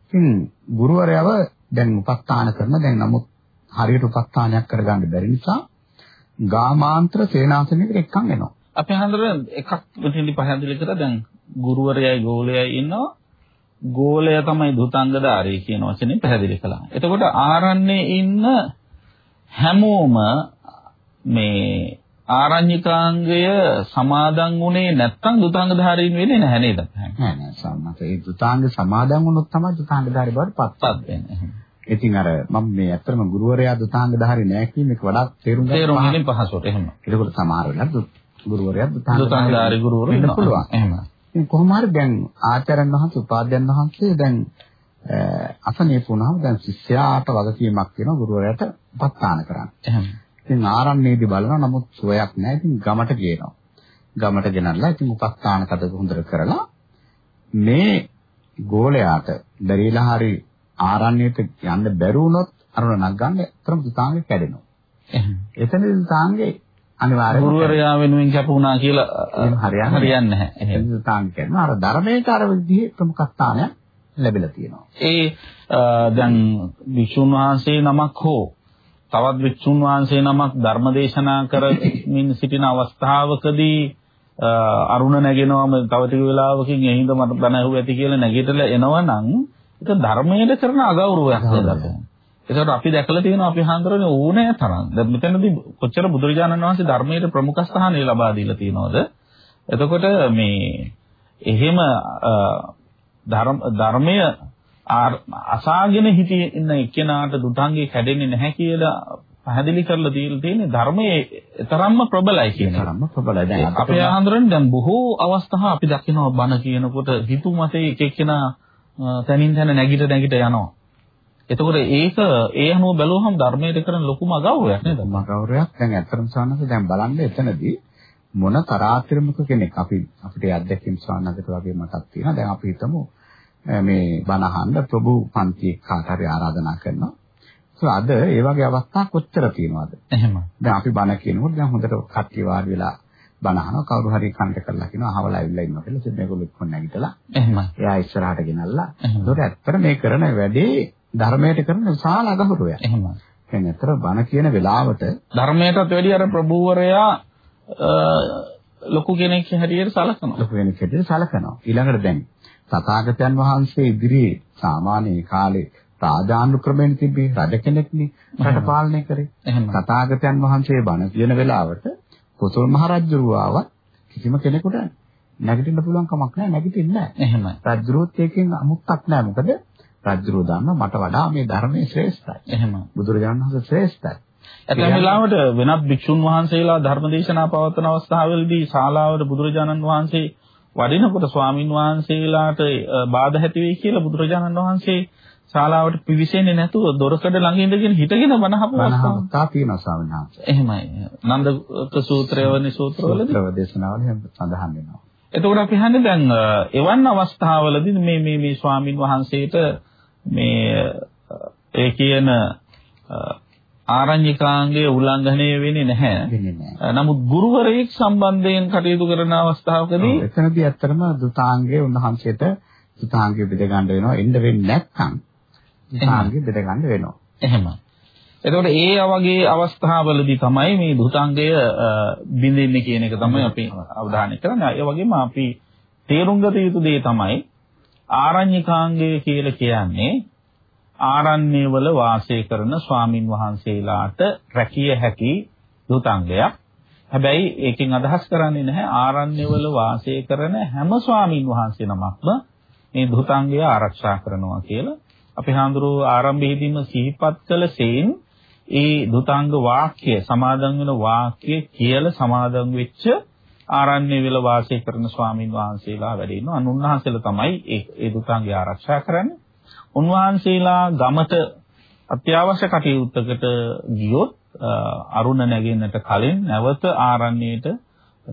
Speaker 2: ඉතින් ගුරුවරයව දැන් උපස්ථාන කරන දැන් නමුත් හරියට උපස්ථානයක් කරගන්න බැරි නිසා ගාමාන්තර සේනාසනයකට එක්කන් එනවා.
Speaker 1: අපි හන්දර එකක් මෙතනදි පහදලි කරා දැන් ගුරුවරයයි ගෝලයයි ඉන්නවා. ගෝලය තමයි දුතංගධාරී කියන වචනේ පැහැදිලි කළා. එතකොට ආරණ්‍යයේ ඉන්න හැමෝම මේ ආරණ්‍යකාංගය සමාදන් වුණේ නැත්නම් දුතාංගධාරීන් වෙන්නේ නැහැ නේද?
Speaker 2: නෑ නෑ සම්මත. ඒ දුතාංග සමාදන් වුණොත් තමයි දුතාංගධාරී බවට පත්පත් වෙන්නේ. ඉතින් අර මම මේ ඇත්තටම ගුරුවරයා දුතාංගධාරී නෑ කියන එක වඩා තේරුම් ගන්න
Speaker 1: තේරුම් ගන්න පහසුවට එහෙම.
Speaker 2: ඒකෝට සමහර වෙලාවට ගුරුවරයා
Speaker 1: දුතාංගධාරී ගුරුවරු වෙන්න පුළුවන්.
Speaker 2: එහෙම. කොහොම හරි දැන් ආචාර්යන් වහන්සේ උපාධ්‍යයන් වහන්සේ දැන් අසනීප වුණාම දැන් ශිෂ්‍යයාට වගකීමක් වෙනවා ගුරුවරයාට උපස්ථාන කරන්න. එහෙම. ඉතින් ආරණ්‍යයේදී බලනවා නමුත් සුවයක් නැහැ. ඉතින් ගමට ගේනවා. ගමට ගෙනල්ලා ඉතින් උපස්ථාන කඩ හොඳට කරලා මේ ගෝලයාට බැරිලා හරි ආරණ්‍යයට යන්න බැරි වුණොත් අරුණ නගන්න අතරම දුතාංගේ කැඩෙනවා. එතනදී දුතාංගේ අනිවාර්යයෙන්
Speaker 1: ගුරුවරයා වෙනුවෙන් කැපුණා කියලා හරියන්නේ නැහැ.
Speaker 2: එහෙනම් දුතාංගේ කැඩෙනවා. අර ධර්මයට අර විදිහේ ප්‍රමුඛ ස්ථානයක් ලැබිලා තියෙනවා.
Speaker 1: ඒ දැන් විසුණු වහන්සේ නමක් හෝ තවත් වික්ෂුන් වහන්සේ නමක් ධර්මදේශනා කරමින් සිටින අවස්ථාවකදී අරුණ නැගෙනවම තව ටික වෙලාවකින් එහිඳ මට බණ ඇහුව ඇති කියලා නැගිටලා එනවනම් ඒක ධර්මයට කරන අගෞරවයක් නේද? ඒකට අපි දැකලා තියෙනවා අපි හාන්දරනේ ඕනෑ තරම්. දැන් මෙතනදී කොච්චර බුදුරජාණන් වහන්සේ ධර්මයට ප්‍රමුඛ ස්ථානය ලබා දීලා තියෙනවද? එතකොට මේ එහෙම ධර්මය අසාගෙන හිටියේ ඉන්න එක්කෙනාට දුටංගේ කැඩෙන්නේ නැහැ කියලා පැහැදිලි කරලා දීලා තියෙන්නේ ධර්මයේ තරම්ම ප්‍රබලයි කියන එක.
Speaker 2: තරම්ම ප්‍රබලයි. දැන්
Speaker 1: අපේ ආන්දරෙන් දැන් බොහෝ අවස්ථා අපි දකිනවා බණ කියනකොට හිතු මතේ එක එක්කෙනා තනින් තන නැගිට නැගිට යනවා. එතකොට ඒක ඒ අනුව බැලුවහම ධර්මයට කරන ලොකුම අගෞරවයක් නේද?
Speaker 2: අගෞරවයක්. දැන් ඇත්තටම සානස දැන් බලන්න එතනදී මොන තරාතිරමක කෙනෙක් අපි අපිට අධ්‍යක්ෂින් ස්වාමීන් වගේ මතක් තියෙනවා. දැන් අපි හිතමු මේ බණ අහන්න ප්‍රභු පන්ති කාට හරි ආරාධනා කරනවා. ඒක අද ඒ වගේ අවස්ථා කොච්චර තියෙනවද?
Speaker 1: එහෙම.
Speaker 2: දැන් අපි බණ කියනකොට දැන් හොඳට කට්ටිය වාඩි වෙලා බණ අහනවා කවුරු හරි කන්ට කරලා කියනවා අහවල ඇවිල්ලා ඉන්නවා කියලා. ඉතින් මේගොල්ලෝ එක්ක නැගිටලා
Speaker 1: එහෙම.
Speaker 2: එයා ඉස්සරහට ගෙනල්ලා. ඒකට ඇත්තට මේ කරන වැඩේ ධර්මයට කරන විශාල අගෞරවයක්.
Speaker 1: එහෙම.
Speaker 2: කියන්නේ ඇත්තට බණ කියන වෙලාවට
Speaker 1: ධර්මයටත් වැඩි අර ප්‍රභූවරයා ලොකු කෙනෙක් හැටියට සලකනවා.
Speaker 2: ලොකු කෙනෙක් හැටියට සලකනවා. ඊළඟට දැන් තථාගතයන් වහන්සේ ඉදිරියේ සාමාන්‍ය කාලේ රාජානු ක්‍රමෙන් තිබේ රජ කෙනෙක්නේ රට පාලනය කරේ. තථාගතයන් වහන්සේ බණ කියන වෙලාවට කොසල් මහරජුරුව ආවත් කිසිම කෙනෙකුට නැගිටින්න පුළුවන් කමක් නැහැ නැගිටින්නේ නැහැ.
Speaker 1: එහෙමයි.
Speaker 2: රජුරුවත් එකෙන් අමුත්තක් නැහැ. මොකද රජුරුව දන්නා මට වඩා මේ ධර්මයේ ශ්‍රේෂ්ඨයි.
Speaker 1: එහෙම.
Speaker 2: බුදුරජාණන් වහන්සේ ශ්‍රේෂ්ඨයි.
Speaker 1: ඇතැම් වෙලාවට වෙනත් භික්ෂුන් වහන්සේලා ධර්මදේශනා පවත්වන අවස්ථාවලදී ශාලාවට බුදුරජාණන් වහන්සේ වඩිනකොට ස්වාමින් වහන්සේලාට බාධා ඇති වෙයි කියලා බුදුරජාණන් වහන්සේ ශාලාවට පිවිසෙන්නේ නැතුව දොරකඩ ළඟ ඉඳගෙන හිටගෙන බණහපු
Speaker 2: අවස්ථා තියෙනවා ස්වාමීන් වහන්සේ.
Speaker 1: එහෙමයි. නන්දක සූත්‍රය වගේ සූත්‍රවලදී
Speaker 2: ප්‍රවදේශනාවල හැම සඳහන් වෙනවා.
Speaker 1: එතකොට අපි හන්නේ දැන් එවන් අවස්ථාවලදී මේ මේ මේ ස්වාමින් වහන්සේට මේ ඒ කියන ආරණ්‍යකාංගයේ උල්ලංඝනය වෙන්නේ නැහැ. නමුත් ගුරුවරයෙක් සම්බන්ධයෙන් කටයුතු කරන අවස්ථාවකදී
Speaker 2: එතනදී ඇත්තටම දුතාංගයේ උන්වහන්සේට දුතාංගේ බෙද ගන්න වෙනවා. එන්න වෙන්නේ නැත්නම් දුතාංගේ බෙද ගන්න වෙනවා.
Speaker 1: එහෙමයි. එතකොට ඒ වගේ අවස්ථාවලදී තමයි මේ දුතාංගය බින්දෙන්නේ කියන එක තමයි අපි අවධානය කරන්නේ. ඒ වගේම අපි තේරුම් ගත යුතු දේ තමයි ආරණ්‍යකාංගය කියලා කියන්නේ ආරණ්‍යවල වාසය කරන ස්වාමින් වහන්සේලාට රැකිය හැකි දුතාංගයක්. හැබැයි ඒකෙන් අදහස් කරන්නේ නැහැ ආරණ්‍යවල වාසය කරන හැම ස්වාමින් වහන්සේ නමක්ම මේ දුතාංගය ආරක්ෂා කරනවා කියලා. අපි හඳුරු ආරම්භයේදීම සිහිපත් කළ සේන් ඒ දුතාංග වාක්‍ය සමාදන් වෙන වාක්‍ය කියලා සමාදන් වෙච්ච ආරණ්‍ය වල වාසය කරන ස්වාමින් වහන්සේලා වැඩ ඉන්නවා. අනුන්වහන්සේලා තමයි ඒ ඒ දුතාංගය ආරක්ෂා කරන්නේ. උන්වහන්සේලා ගමට අත්‍යවශ්‍ය කටයුත්තකට ගියොත් අරුණ නැගෙන්නට කලින් නැවත ආරණ්‍යයට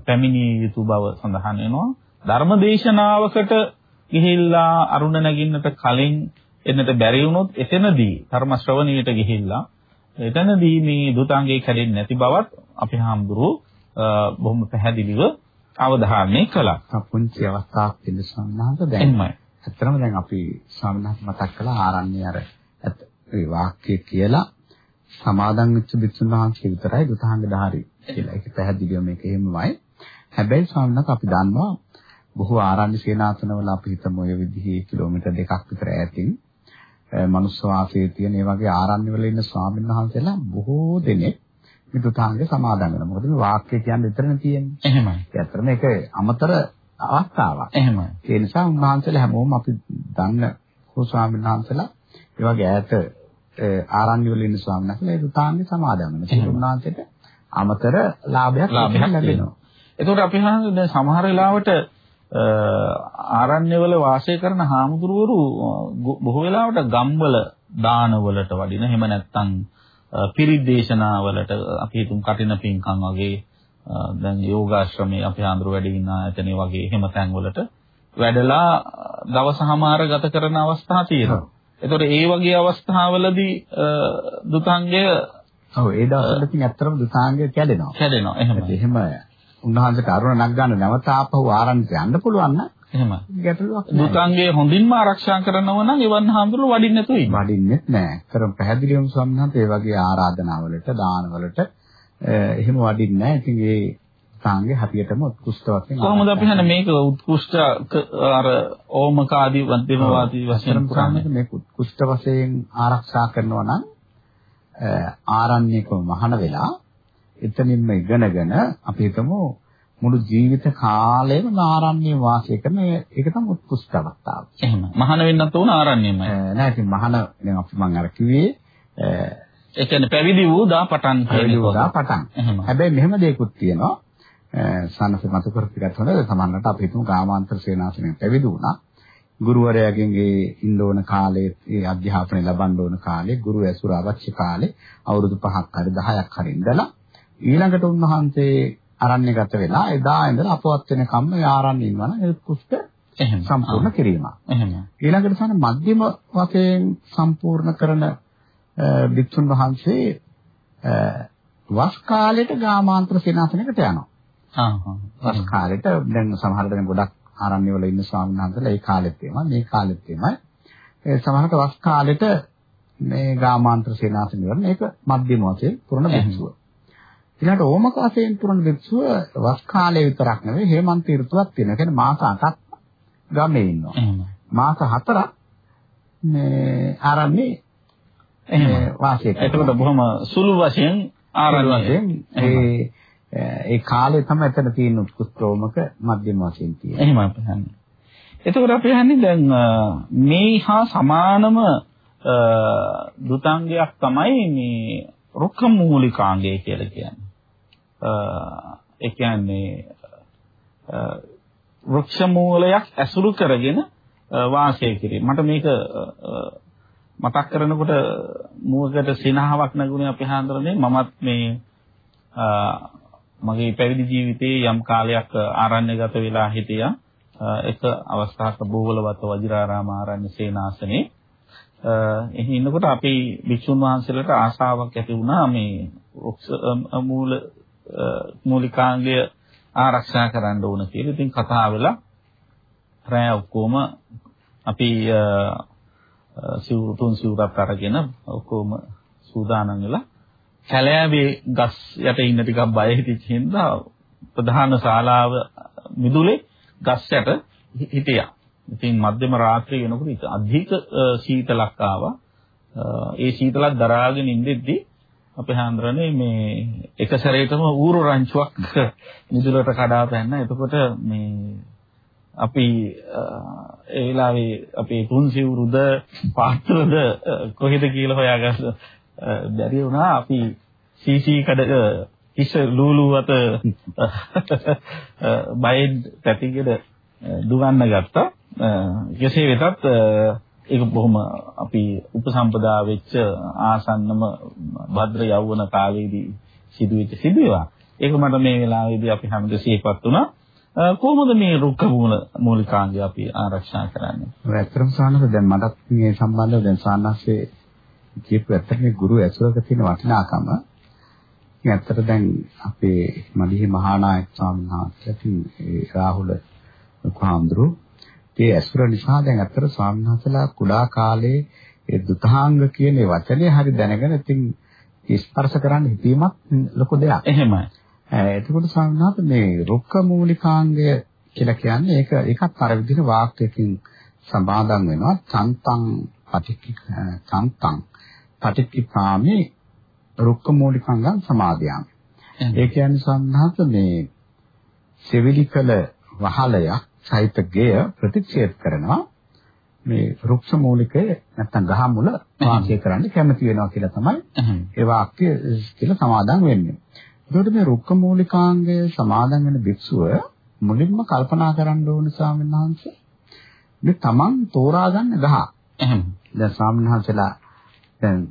Speaker 1: පැමිණිය යුතු බව සඳහන් වෙනවා. ධර්මදේශනාවකට ගිහිල්ලා අරුණ නැගින්නට කලින් එන්නට බැරි වුණොත් එතනදී ධර්ම ශ්‍රවණියට ගිහිල්ලා එතනදී මේ දුතාංගේ කැඩෙන්නේ නැති බවත් අපි හාමුදුරුවෝ බොහොම පැහැදිලිව අවධාරණය කළා.
Speaker 2: පුංචි අවස්ථාවක් තියෙන සම්මානක දැන් ඇත්තටම දැන් අපි සම්මානක මතක් කළා ආරණ්‍ය අර ඒ වාක්‍ය කියලා සමාදන් වෙච්ච බිත්තුන් වහන්සේ විතරයි දුතාංගධාරී කියලා. ඒක පැහැදිලිව මේක එහෙමමයි. හැබැයි ස්වාමීන් අපි දන්නවා බොහෝ ආරණ්‍ය සේනාසනවල අපි හිතමු ඔය විදිහේ කිලෝමීටර් දෙකක් විතර ඈතින් මනුස්ස වාසයේ තියෙන ඒ වගේ ආරණ්‍ය වල ඉන්න ස්වාමීන් වහන්සේලා බොහෝ දෙනෙක් මේ දුතාංග සමාදන් වෙනවා. මොකද මේ වාක්‍ය කියන්නේ විතරනේ තියෙන්නේ.
Speaker 1: එහෙමයි.
Speaker 2: ඒතරම ඒක අමතර අවස්ථාවක්.
Speaker 1: එහෙමයි.
Speaker 2: ඒ නිසා උන්වහන්සේලා හැමෝම අපි දන්න කෝ ස්වාමීන් වහන්සේලා ඒ වගේ ඈත ආරණ්‍ය වල ඉන්න ස්වාමීන් වහන්සේලා ඒ දුතාංග සමාදන් වෙනවා. ඒක උන්වහන්සේට අමතර ලාභයක් ලැබෙනවා.
Speaker 1: එතකොට අපි හන්නේ දැන් සමහර වෙලාවට ආරණ්‍යවල වාසය කරන හාමුදුරුවරු බොහෝ වෙලාවට ගම්වල දානවලට වඩින එහෙම නැත්නම් පිරිදේශනාවලට අපි හිතමු කටින පින්කම් වගේ දැන් යෝගාශ්‍රමයේ අපි ආන්දර වැඩ ඉන්න එතන වගේ එහෙම තැන්වලට වැඩලා දවසමාර ගත කරන අවස්ථා තියෙනවා. ඒතකොට ඒ වගේ අවස්ථාවලදී දුතාංගය
Speaker 2: ඔව් ඒ දවස්වලදී ඇත්තටම දුතාංගය කැඩෙනවා.
Speaker 1: කැඩෙනවා. එහෙමයි.
Speaker 2: එහෙම උන්වහන්සේට අරුණ නක් ගන්න නැවත ආපහු ආරණ්‍යට යන්න පුළුවන් නම්
Speaker 1: එහෙම
Speaker 2: ගැටලුවක්
Speaker 1: නෑ. දුතාංගයේ හොඳින්ම ආරක්ෂා කරනව නම් එවන් හාමුදුරුවෝ වඩින්න නැතුව ඉන්න.
Speaker 2: වඩින්නෙත් නෑ. කරම් පැහැදිලිවම සම්මත ඒ වගේ ආරාධනාවලට දානවලට එහෙම වඩින්නේ නෑ. ඉතින් ඒ දුතාංගේ හරියටම උත්කෘෂ්ඨ වශයෙන්
Speaker 1: කොහොමද අපි හන්නේ මේක උත්කෘෂ්ඨ අර ඕමක ආදී වන්දිමවාදී වශයෙන්
Speaker 2: පුරාණක මේක උත්කෘෂ්ඨ වශයෙන් ආරක්ෂා කරනවා නම් ආරණ්‍යකම මහාන වෙලා එතනින්ම ඉගෙනගෙන අපි හිතමු මුළු ජීවිත කාලෙම ආරණ්‍ය වාසය කරන ඒක තමයි උත්කෘෂ්ඨ අවස්ථාව.
Speaker 1: එහෙම. මහාන වෙන්නත් උන ආරණ්‍යමයි.
Speaker 2: නෑ ඉතින් මහාන දැන් අපි මම අර කිව්වේ
Speaker 1: ඒ කියන්නේ පැවිදි වූ දා පටන්
Speaker 2: පැවිදි වූ දා පටන්. හැබැයි මෙහෙම දෙයක්ත් තියෙනවා. සනස මත කරපිටත් හොඳ සමහරවිට අපි හිතමු ගාමාන්තර සේනාසනයෙන් පැවිදි වුණා. ගුරුවරයාගෙන් ඒ ඉන්න ඕන කාලේ ඒ අධ්‍යාපනය ලබන්න ඕන කාලේ ගුරු ඇසුර අවශ්‍ය කාලේ අවුරුදු 5ක් හරි 10ක් හරි ඉඳලා ඊළඟට උන්වහන්සේ අරණ්‍යගත වෙලා එදා ඉඳලා අපවත් වෙනකම් මේ ආරණ්‍ය ඉන්නවා නම් ඒ කුෂ්ඨ
Speaker 1: එහෙම
Speaker 2: සම්පූර්ණ කිරීම.
Speaker 1: එහෙම.
Speaker 2: ඊළඟට සන මධ්‍යම වශයෙන් සම්පූර්ණ කරන බිත්තුන් වහන්සේ වස් කාලෙට ගාමාන්තර සේනාසනයකට යනවා.
Speaker 1: ආ ආ.
Speaker 2: වස් කාලෙට දැන් සමහර දැන් ගොඩක් ආරණ්‍ය වල ඉන්න ස්වාමීන් වහන්සේලා ඒ කාලෙත් එනවා මේ කාලෙත් එමය. ඒ සමහරට වස් කාලෙට මේ ගාමාන්තර සේනාසනය වල මේක මධ්‍යම වශයෙන් පුරණ බිත්තුව. ඊළඟට ඕමක වශයෙන් පුරන භික්ෂුව වස් කාලය විතරක් නෙවෙයි හේමන්ත ඍතුවක් තියෙනවා. ඒ කියන්නේ මාස 8ක් ගමේ ඉන්නවා. මාස 4ක් මේ ආරන්නේ එහෙම වාසය කරනවා.
Speaker 1: ඒකට බොහොම සුළු වශයෙන් ආරණ්‍යයෙන්
Speaker 2: ඒ ඒ කාලේ තමයි එතන තියෙන උත්කෘෂ්ඨෝමක මධ්‍යම වශයෙන් තියෙන්නේ.
Speaker 1: එහෙම අපි හන්නේ. එතකොට අපි හන්නේ දැන් මේ හා සමානම දුතාංගයක් තමයි මේ රුක්ඛ මූලිකාංගය කියලා කියන්නේ. ඒ කියන්නේ වෘක්ෂ මූලයක් ඇසුරු කරගෙන වාසය කිරීම. මට මේක මතක් කරනකොට මුවකට සිනහාවක් නැගුණේ අපි හඳුරන්නේ මමත් මේ මගේ පැවිදි ජීවිතයේ යම් කාලයක් ආරණ්‍යගත වෙලා හිටියා. එක අවස්ථාවක බෝවලවත වජිරාරාම ආරණ්‍ය සේනාසනේ එහි ඉන්නකොට අපි භික්ෂුන් වහන්සේලාට ආශාවක් ඇති වුණා මේ වෘක්ෂ මූල මූලිකාංගය ආරක්ෂා කරන්න ඕන කියලා. ඉතින් කතා වෙලා රැය ඔක්කොම අපි සිව් තුන් සිවුරක් අරගෙන ඔක්කොම සූදානම් වෙලා කැලෑවේ ගස් යට ඉන්න ටිකක් බය හිතිච්ච හින්දා ප්‍රධාන ශාලාව මිදුලේ ගස් යට හිටියා. ඉතින් මධ්‍යම රාත්‍රිය වෙනකොට අධික සීතලක් ආවා. ඒ සීතලක් දරාගෙන ඉඳිද්දී අපේ හාන්දරනේ මේ එක සැරේටම ඌරු රංචුවක් මිදුලට කඩා පැන්න. එතකොට මේ අපි ඒ වෙලාවේ අපේ තුන් සිවුරුද පාත්‍රද කොහෙද කියලා හොයාගන්න බැරි වුණා අපි සීසී කඩ හිස ලූලු අත බයෙන් පැතිකඩ දුවන්න ගත්තා. කෙසේ වෙතත් ඒක බොහොම අපි උපසම්පදා වෙච්ච ආසන්නම භද්‍ර යවවන කාලේදී සිදුවෙච්ච සිදුවා. ඒක මට මේ වෙලාවේදී අපි හැමද සිහිපත් වුණා. කොහොමද මේ රුක්ක මූල මූලිකාංගය අපි ආරක්ෂා කරන්නේ?
Speaker 2: ඇත්තටම සානස දැන් මටත් මේ සම්බන්ධව දැන් සානස්සේ කියපු ඇත්තට මේ ගුරු ඇසුරක තියෙන වටිනාකම ඉතින් ඇත්තට දැන් අපේ මදිහි මහානායක ස්වාමීන් වහන්සේ ඒ රාහුල කුහාම්දුරු ඒ ඇසුර නිසා දැන් ඇත්තට ස්වාමීන් වහන්සේලා කුඩා කාලේ ඒ දුතාංග කියන ඒ වචනේ හරි දැනගෙන ඉතින් ස්පර්ශ කරන්න හිතීමත් ලොකු දෙයක්.
Speaker 1: එහෙමයි.
Speaker 2: එතකොට ස්වාමීන් වහන්සේ මේ රුක්ක මූලිකාංගය කියලා කියන්නේ ඒක ඒකත් අර විදිහට වාක්‍යයකින් සමාදන් වෙනවා. චන්තං පටික්ඛ චන්තං පටිච්චිපාමේ රුක්ක මූලිකංගම් සමාදයන්. ඒ කියන්නේ සම්හත මේ සෙවිලි කළ වහලයක් සහිත ගෙය ප්‍රතික්ෂේප කරනවා මේ රුක්ෂ මූලිකය නැත්තම් ගහ මුල වාසය කරන්න කැමති වෙනවා කියලා තමයි ඒ වාක්‍ය කියලා සමාදන් වෙන්නේ. ඒකට මේ රුක්ක මූලිකාංගය සමාදන් වෙන භික්ෂුව මුලින්ම කල්පනා කරන්න ඕන ස්වාමීන් වහන්සේ මේ තමන් තෝරා ගන්න ගහ. දැන් ස්වාමීන් වහන්සේලා දැන්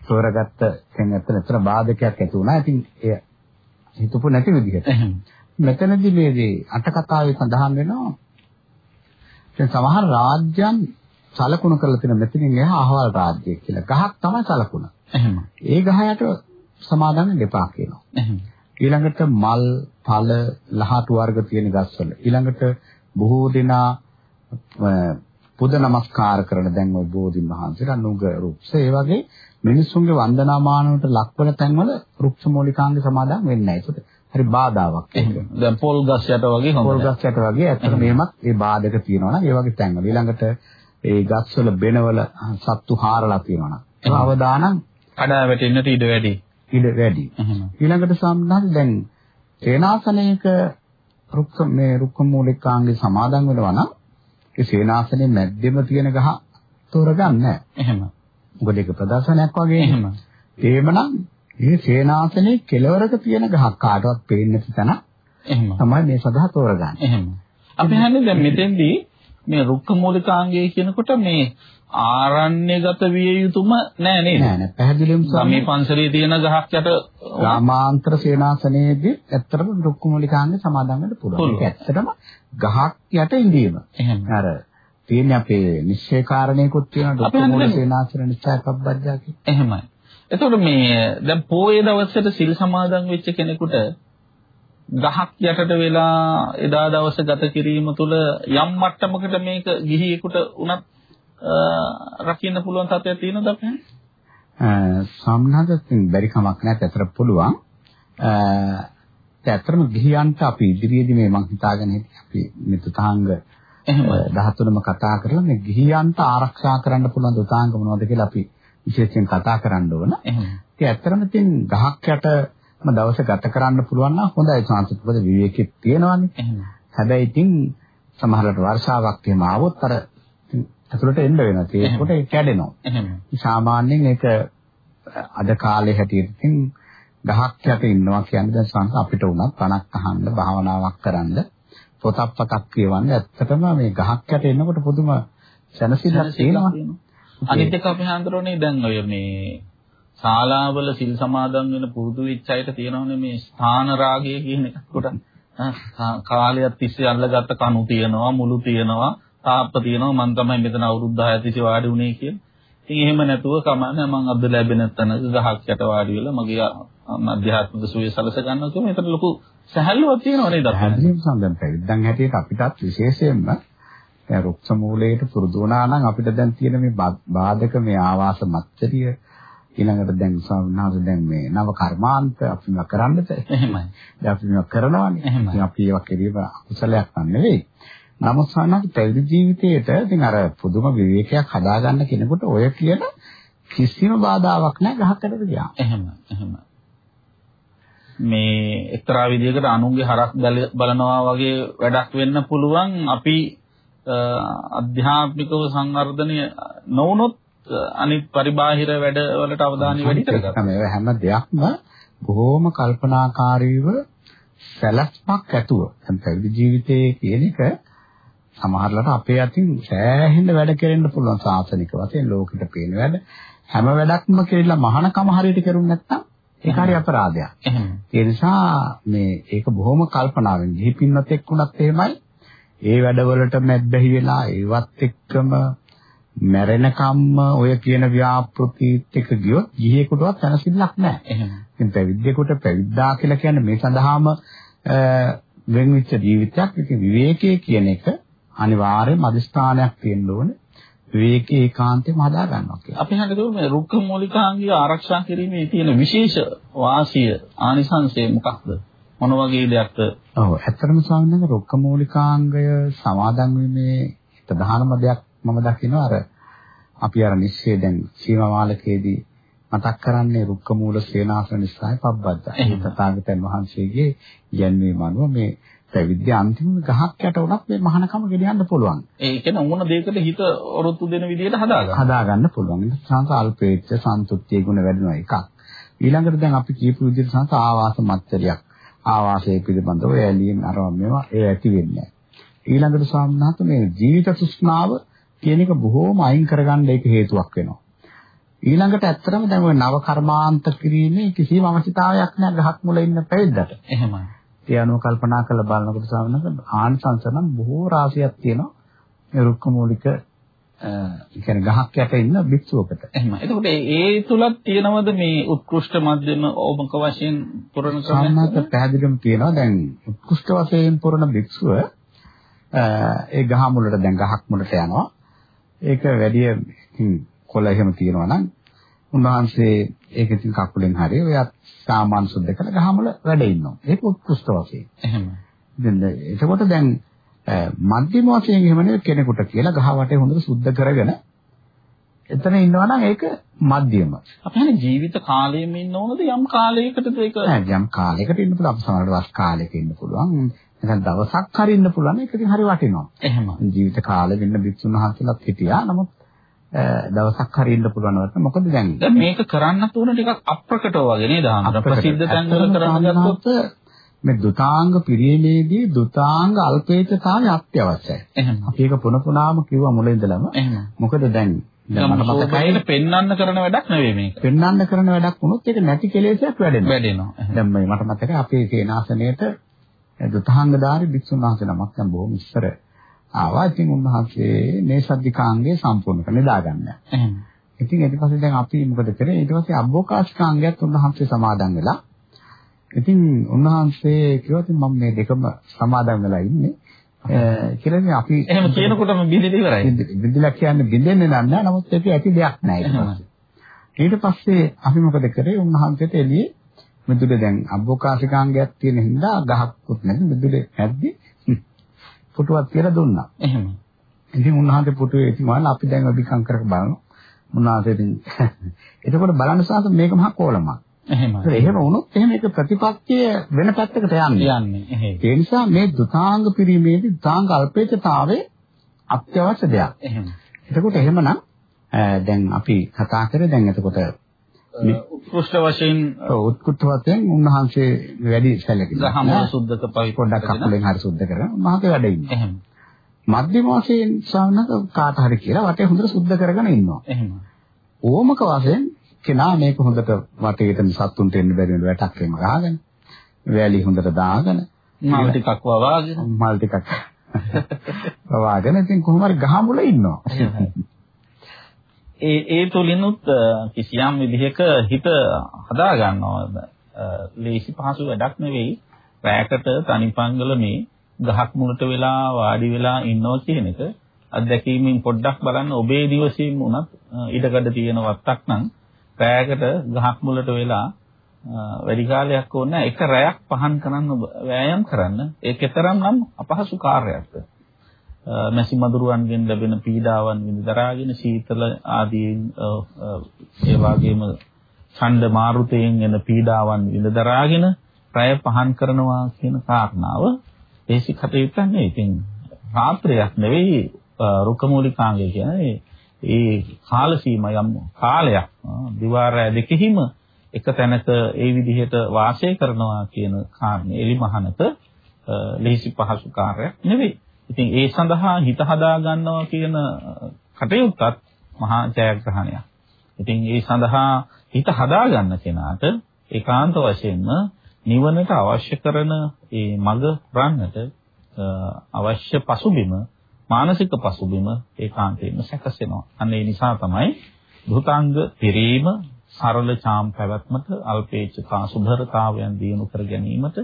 Speaker 2: තෝරගත්ත දැන් අතන අතර බාධකයක් ඇති වුණා. ඉතින් එය හිතපො නැති විදිහට. මෙතනදී මේ අට කතාවේ සඳහන් වෙනවා දැන් සමහර රාජ්‍යයන් සලකුණු කරලා තියෙන මෙතනින් එහා අහවල් රාජ්‍ය කියලා. ගහක් තමයි සලකුණ. එහෙම. ඒ ගහයට සමාදන් දෙපා කියනවා. එහෙම. ඊළඟට මල්, ඵල, ලහතු වර්ග තියෙන ගස්වල. ඊළඟට බොහෝ දෙනා පුද නමස්කාර කරන දැන් ওই බෝධින් වහන්සේලා නුග රුක්ෂ ඒ වගේ මිනිස්සුන්ගේ වන්දනාමානවලට ලක්වන තැන්වල රුක්ෂ මූලිකාංග සමාදන් වෙන්නේ නැහැ. හරි බාධාවක්.
Speaker 1: දැන් පොල් ගස් යට වගේ
Speaker 2: හොඳයි. පොල් ගස් යට වගේ ඇත්තට මේමත් ඒ බාධක තියෙනවා නම් ඒ වගේ තැන්වල ඊළඟට ඒ ගස්වල බෙනවල සත්තු හාරලා තියෙනවා නම් ඒක අවදානම්
Speaker 1: කඩා වැටෙන්නට ඉඩ වැඩි.
Speaker 2: ඉඩ වැඩි. ඊළඟට සම්බන්ධ දැන් සේනාසනයක රුක්ක මේ රුක්ක මූලිකාංගේ සමාදන් වෙනවා නම් ඒ සේනාසනේ මැද්දෙම තියෙන ගහ තෝරගන්න.
Speaker 1: එහෙම.
Speaker 2: මොකද ඒක ප්‍රදර්ශනයක් වගේ එහෙම. එහෙමනම් මේ සේනාසනේ කෙළවරක තියෙන ගහක් කාටවත් පේන්නේ නැති තැන තමයි මේ සඳහා තෝරගන්නේ.
Speaker 1: එහෙම. අපි හන්නේ දැන් මෙතෙන්දී මේ රුක්ක මූලිකාංගය කියනකොට මේ ආරණ්‍යගත විය යුතුම නෑ නේද?
Speaker 2: නෑ නෑ පැහැදිලිවම
Speaker 1: මේ පන්සලේ තියෙන ගහක් යට
Speaker 2: රාමාන්තර සේනාසනයේදී ඇත්තටම රුක්ක මූලිකාංගය සමාදන් වෙන්න පුළුවන්. ඒක ඇත්තටම ගහක් යට ඉඳීම.
Speaker 1: එහෙම.
Speaker 2: අර තියෙන අපේ නිශ්චය කාරණේකුත් තියෙනවා රුක්ක මූල සේනාසන නිශ්චය කබ්බජ්ජා කියන.
Speaker 1: එහෙමයි. එතකොට මේ දැන් පොයේ දවසට සිල් සමාදන් වෙච්ච කෙනෙකුට ගහක් යටට වෙලා එදා දවස ගත කිරීම තුළ යම් මට්ටමකට මේක ගිහියෙකුට උනත් රකින්න පුළුවන් තත්ත්වයක් තියෙනවද අපේ?
Speaker 2: සම්නහද බැරි කමක් නැහැ ඇතර පුළුවන්. ඇත්තටම ගිහියන්ට අපි ඉදිරියේදී මේ මං හිතාගෙන හිටියේ අපි මෙතුතාංග 13ම කතා කරලා මේ ගිහියන්ට ආරක්ෂා කරන්න පුළුවන් දුතාංග මොනවද කියලා අපි විශේෂයෙන් කතා කරන්න ඕන. ඉතින් ඇත්තටම ඉතින් ගහක් යටම දවස ගත කරන්න පුළුවන් නම් හොඳයි සංස්කෘතික විවේකෙත් තියෙනවානේ. හැබැයි ඉතින් සමහරවිට වර්ෂාවක් එහෙම ආවොත් අර ඇතුළට එන්න වෙනවා. ඒකට ඒක කැඩෙනවා. සාමාන්‍යයෙන් ඒක අද කාලේ හැටියට ඉතින් ගහක් යට ඉන්නවා කියන්නේ දැන් සංස අපිට උනත් පණක් අහන්න භාවනාවක් කරන්න පොතක් පතක් කියවන්න ඇත්තටම මේ ගහක් යට එනකොට පුදුම සැනසෙල්ලක් තියෙනවා.
Speaker 1: අනිත් එක අපි හඳුරන්නේ දැන් ඔය මේ ශාලාවල සිල් සමාදන් වෙන පුරුදු වෙච්ච අයට තියෙනවනේ මේ ස්ථාන රාගය කියන එක කොට කාලයක් තිස්සේ අල්ලගත්ත කණු තියෙනවා මුළු තියෙනවා තාප්ප තියෙනවා මම තමයි මෙතන අවුරුදු 10ක් තිස්සේ වාඩි වුණේ කියලා. ඉතින් එහෙම නැතුව කමන්නේ මම අද ලැබෙන තැනක ගහක් යට වාඩි වෙලා මගේ අධ්‍යාත්මික සුවය සලස ගන්නවා කියන එතන ලොකු සැහැල්ලුවක් තියෙනවා නේද?
Speaker 2: හැදීම් සම්බන්ධ පැවිද්දන් හැටියට අපිටත් විශේෂයෙන්ම දැන් රුක්ෂ මූලයට පුරුදු වුණා නම් අපිට දැන් තියෙන මේ බාධක මේ ආවාස මත්තරිය ඊළඟට දැන් ස්වාමීන් වහන්සේ දැන් මේ නව කර්මාන්ත අපි මේවා කරන්නද?
Speaker 1: එහෙමයි.
Speaker 2: දැන් අපි මේවා කරනවානේ.
Speaker 1: එහෙමයි.
Speaker 2: අපි ඒවා කිරීම අකුසලයක් නෙවෙයි. නමුත් සාමාන්‍ය පැවිදි ජීවිතයේට ඉතින් අර පුදුම විවේකයක් හදාගන්න කෙනෙකුට ඔය කියන කිසිම බාධාවක් නැහැ ගහකටද ගියා.
Speaker 1: එහෙම එහෙම. මේ එක්තරා විදිහකට අනුන්ගේ හරක් බලනවා වගේ වැඩක් වෙන්න පුළුවන් අපි අධ්‍යාත්මිකව සංවර්ධනය නොවුනොත් අනිත් පරිබාහිර වැඩ වලට අවධානය වැඩි කරගන්නවා.
Speaker 2: මේ හැම දෙයක්ම බොහොම කල්පනාකාරීව සැලැස්මක් ඇතුව දැන් පැවිදි ජීවිතයේ කියන එක සමහරවිට අපේ අතින් සෑහෙන වැඩ කෙරෙන්න පුළුවන් සාසනික වශයෙන් ලෝකෙට පේන වැඩ හැම වැඩක්ම කෙරෙලා මහානකම හරියට කරුන්නේ නැත්නම් ඒක හරි අපරාධයක්. ඒ නිසා මේ ඒක බොහොම කල්පනාවෙන් ගිහි පින්නත් එක්කුණත් එහෙමයි. ඒ වැඩවලට මැද්දහි වෙලා ඒවත් එක්කම මැරෙනකම්ම ඔය කියන ව්‍යාපෘතිත් එක්ක ගියොත් ගිහියෙකුටවත් දැනසිල්ලක් නැහැ.
Speaker 1: එහෙම.
Speaker 2: ඉතින් පැවිද්දෙකුට පැවිද්දා කියලා කියන්නේ මේ සඳහාම වෙන්විච්ච ජීවිතයක්. ඉතින් විවේකයේ කියන එක අනිවාර්යයෙන්ම අදිස්ථානයක් තියෙන්න ඕනේ. විවේකී ඒකාන්තෙම හදා ගන්නවා කියලා.
Speaker 1: අපි හඳුනන මේ රුක්ක මූලිකාංගය ආරක්ෂා කිරීමේ තියෙන විශේෂ වාසිය ආනිසංසය මොකක්ද? මොන වගේ දෙයක්ද?
Speaker 2: ඔව් ඇත්තටම ස්වාමීන් වහන්සේ රුක්ක මූලිකාංගය සමාදන් වීමේ ප්‍රධානම දෙයක් මම දකිනවා අර අපි අර නිශ්චය දැන් සීමා මාලකයේදී මතක් කරන්නේ රුක්ක මූල සේනාසන නිස්සාය පබ්බද්දා. තථාගතයන් වහන්සේගේ යන්වීම අනුව මේ පැවිද්ද අන්තිම ගහක් යට උනත් මේ මහානකම ගෙනියන්න පුළුවන්.
Speaker 1: ඒ කියන්නේ ඕන දෙයකට හිත ඔරොත්තු දෙන විදිහට හදාගන්න.
Speaker 2: හදාගන්න පුළුවන්. සංස අල්පේච්ඡ සන්තුෂ්තිය ගුණ වැඩිනවා එකක්. ඊළඟට දැන් අපි කියපු විදිහට සංස ආවාස මත්තරියක්. ආවාසයේ පිළිබඳව ඇලීම් අරම මේවා ඒ ඇති වෙන්නේ ඊළඟට ස්වාමීනාත් මේ ජීවිත තෘෂ්ණාව කියන එක බොහෝම අයින් කරගන්න ඒක හේතුවක් වෙනවා. ඊළඟට ඇත්තටම දැන් ওই නව කර්මාන්ත කිරීමේ කිසිම අවශ්‍යතාවයක් නැහැ ගහක් මුල ඉන්න පැවිද්දට.
Speaker 1: එහෙමයි.
Speaker 2: ඒ අනුව කල්පනා කරලා බලනකොට සාමනක ආනිසංස නම් බොහෝ රාශියක් තියෙනවා මේ රුක්ක මූලික ඒ කියන්නේ ගහක් යට ඉන්න භික්ෂුවකට.
Speaker 1: එහෙම. එතකොට ඒ තුලත් තියෙනවද මේ උත්කෘෂ්ඨ මධ්‍යම ඕමක වශයෙන් පුරණ ක්‍රමයක්?
Speaker 2: සාමාන්‍යයෙන් පැහැදිලිවම තියෙනවා. දැන් උත්කෘෂ්ඨ වශයෙන් පුරණ භික්ෂුව ඒ ගහ මුලට දැන් ගහක් මුලට යනවා. ඒක වැඩි කොළ එහෙම තියෙනවා නම් උන්වහන්සේ ඒක ඉතින් කකුලෙන් හරි ඔයත් සාමාන්‍ය සුද්ධ කරලා ගහමල වැඩ ඉන්නවා. ඒක උත්කෘෂ්ඨ වශයෙන්.
Speaker 1: එහෙම.
Speaker 2: දැන් එතකොට දැන් මධ්‍යම වශයෙන් එහෙම නෙවෙයි කෙනෙකුට කියලා ගහ වටේ හොඳට සුද්ධ කරගෙන එතන ඉන්නවා නම් ඒක මධ්‍යම.
Speaker 1: අපි හන්නේ ජීවිත කාලයෙම ඉන්න ඕනද යම් කාලයකටද ඒක?
Speaker 2: නෑ යම් කාලයකට ඉන්න පුළුවන්. සමහරවිට වස් කාලයක ඉන්න පුළුවන්. නැත්නම් දවසක් හරි ඉන්න පුළුවන්. ඒක ඉතින් හරි වටිනවා.
Speaker 1: එහෙම.
Speaker 2: ජීවිත කාලෙ වෙන්න බිත්තුන් වහන්සේලාත් හිටියා. නමුත් දවසක් හරි ඉන්න පුළුවන් වත් මොකද දැන්
Speaker 1: දැන් මේක කරන්න තුන ටිකක් අප්‍රකටව වගේ නේද ප්‍රසිද්ධ තැන්වල කරන්න ගත්තොත්
Speaker 2: මේ දුතාංග පිරීමේදී දුතාංග අල්පේච්ඡතාවය අත්‍යවශ්‍යයි.
Speaker 1: එහෙම.
Speaker 2: අපි ඒක පුන පුනාම කිව්වා මුල ඉඳලම.
Speaker 1: එහෙම.
Speaker 2: මොකද දැන්
Speaker 1: මට මතකයි පෙන්වන්න කරන වැඩක් නෙවෙයි මේක.
Speaker 2: පෙන්වන්න කරන වැඩක් වුණොත් ඒක නැති කෙලෙසයක් වැඩෙනවා.
Speaker 1: වැඩෙනවා.
Speaker 2: දැන් මේ මට මතකයි අපේ සේනාසනයේට දුතාංගධාරි භික්ෂුන් වහන්සේ නමක් දැන් බොහොම ඉස්සර ආවා. ඉතින් උන්වහන්සේ මේ සද්ධිකාංගය සම්පූර්ණ කරලා දාගන්න.
Speaker 1: එහෙම.
Speaker 2: ඉතින් ඊට පස්සේ දැන් අපි මොකද කරේ? ඊට පස්සේ අබ්බෝකාශිකාංගයත් උන්වහන්සේ සමාදන් වෙලා. ඉතින් උන්වහන්සේ කිව්වා ඉතින් මම මේ දෙකම සමාදන් වෙලා ඉන්නේ. කියලා ඉතින් අපි
Speaker 1: එහෙම කියනකොටම බින්දෙදි ඉවරයි.
Speaker 2: බින්දලා කියන්නේ බින්දෙන්නේ නැහැ. නමුත් ඒක ඇති දෙයක් නෑ ඊට පස්සේ. අපි මොකද කරේ? උන්වහන්සේට එළියේ මිදුලේ දැන් අබ්බෝකාශිකාංගයක් තියෙන හින්දා ගහක්කුත් නැති මිදුලේ නැද්දි පුටුවක් කියලා දුන්නා.
Speaker 1: එහෙම.
Speaker 2: ඉතින් උන්වහන්සේ පුටුවේ ඉතිමාල අපි දැන් අභිකම් කරක බලනවා. උන්වහන්සේ ඉතින් එතකොට බලන්න සාත මේක මහා කෝලමක්.
Speaker 1: එහෙම.
Speaker 2: එහෙම වුණොත් එහෙම ඒක ප්‍රතිපත්තිය වෙන පැත්තකට යන්නේ.
Speaker 1: යන්නේ.
Speaker 2: ඒ නිසා මේ දුතාංග පිරීමේදී දුතාංග අල්පේච්ඡතාවයේ අත්‍යවශ්‍ය දෙයක්.
Speaker 1: එහෙම.
Speaker 2: එතකොට එහෙමනම් දැන් අපි කතා කරේ දැන් එතකොට
Speaker 1: උත්කෘෂ්ඨ වශයෙන්
Speaker 2: උත්කෘෂ්ඨ වශයෙන් උන්වහන්සේ වැඩි සැලකිලි.
Speaker 1: ගහම සුද්ධක පවි
Speaker 2: පොඩ්ඩක් කකුලෙන් හරි සුද්ධ කරගෙන උන්වහන්සේ වැඩ ඉන්නවා.
Speaker 1: එහෙම.
Speaker 2: මධ්‍යම වශයෙන් ශ්‍රාවණක කාට හරි කියලා වටේ හොඳට සුද්ධ කරගෙන ඉන්නවා.
Speaker 1: එහෙම.
Speaker 2: ඕමක වශයෙන් කෙනා මේක හොඳට වටේට සත්තුන්ට එන්න බැරි වෙන වැටක් එම ගහගෙන වැලි හොඳට දාගෙන
Speaker 1: මල් ටිකක් වවාගෙන
Speaker 2: මල් ටිකක් වවාගෙන ඉතින් කොහොම හරි ගහ මුල ඉන්නවා.
Speaker 1: ඒ ඒ තුලිනුත් කිසියම් විදිහක හිත හදා ගන්නවා. ලේසි පහසු වැඩක් නෙවෙයි. රැයකට තනිපංගල මේ ගහක් මුලට වෙලා වාඩි වෙලා ඉන්නවා කියන එක අත්දැකීමෙන් පොඩ්ඩක් බලන්න ඔබේ දිවසීම උනත් ඊටකඩ තියෙන වත්තක් නම් රැයකට ගහක් මුලට වෙලා වැඩි කාලයක් ඕනේ එක රැයක් පහන් කරන්න වෑයම් කරන්න. ඒකතරම් නම් අපහසු කාර්යයක්ද? මැසි මදුරුවන්ගෙන් ලැබෙන පීඩාවන් විඳදරාගෙන සීතල ආදීන් ඒ වගේම ඡණ්ඩ මාරුතයෙන් එන පීඩාවන් විඳදරාගෙන රැය පහන් කරනවා කියන කාරණාව ඒසි කටයුත්තක් නෙවෙයි. ඉතින් රාත්‍රියක් නෙවෙයි රුකමූලිකාංගය කියන්නේ ඒ කාල සීමා යම් කාලයක් දිවාරය දෙකෙහිම එක තැනක ඒ විදිහට වාසය කරනවා කියන කාරණේ එලිමහනක ලේසි පහසු කාර්යයක් නෙවෙයි. ඉතින් ඒ සඳහා හිත හදා ගන්නවා කියන කටයුත්තත් මහා ජයග්‍රහණයක්. ඉතින් ඒ සඳහා හිත හදා ගන්න කෙනාට ඒකාන්ත වශයෙන්ම නිවනට අවශ්‍ය කරන ඒ මඟ පුරන්නට අවශ්‍ය පසුබිම මානසික පසුබිම ඒකාන්තයෙන්ම සැකසෙනවා. අන්න ඒ නිසා තමයි භූතාංග පිරීම සරල චාම් පැවැත්මට අල්පේච්ඡතා සුභරතාවයන් දිනු කර ගැනීමට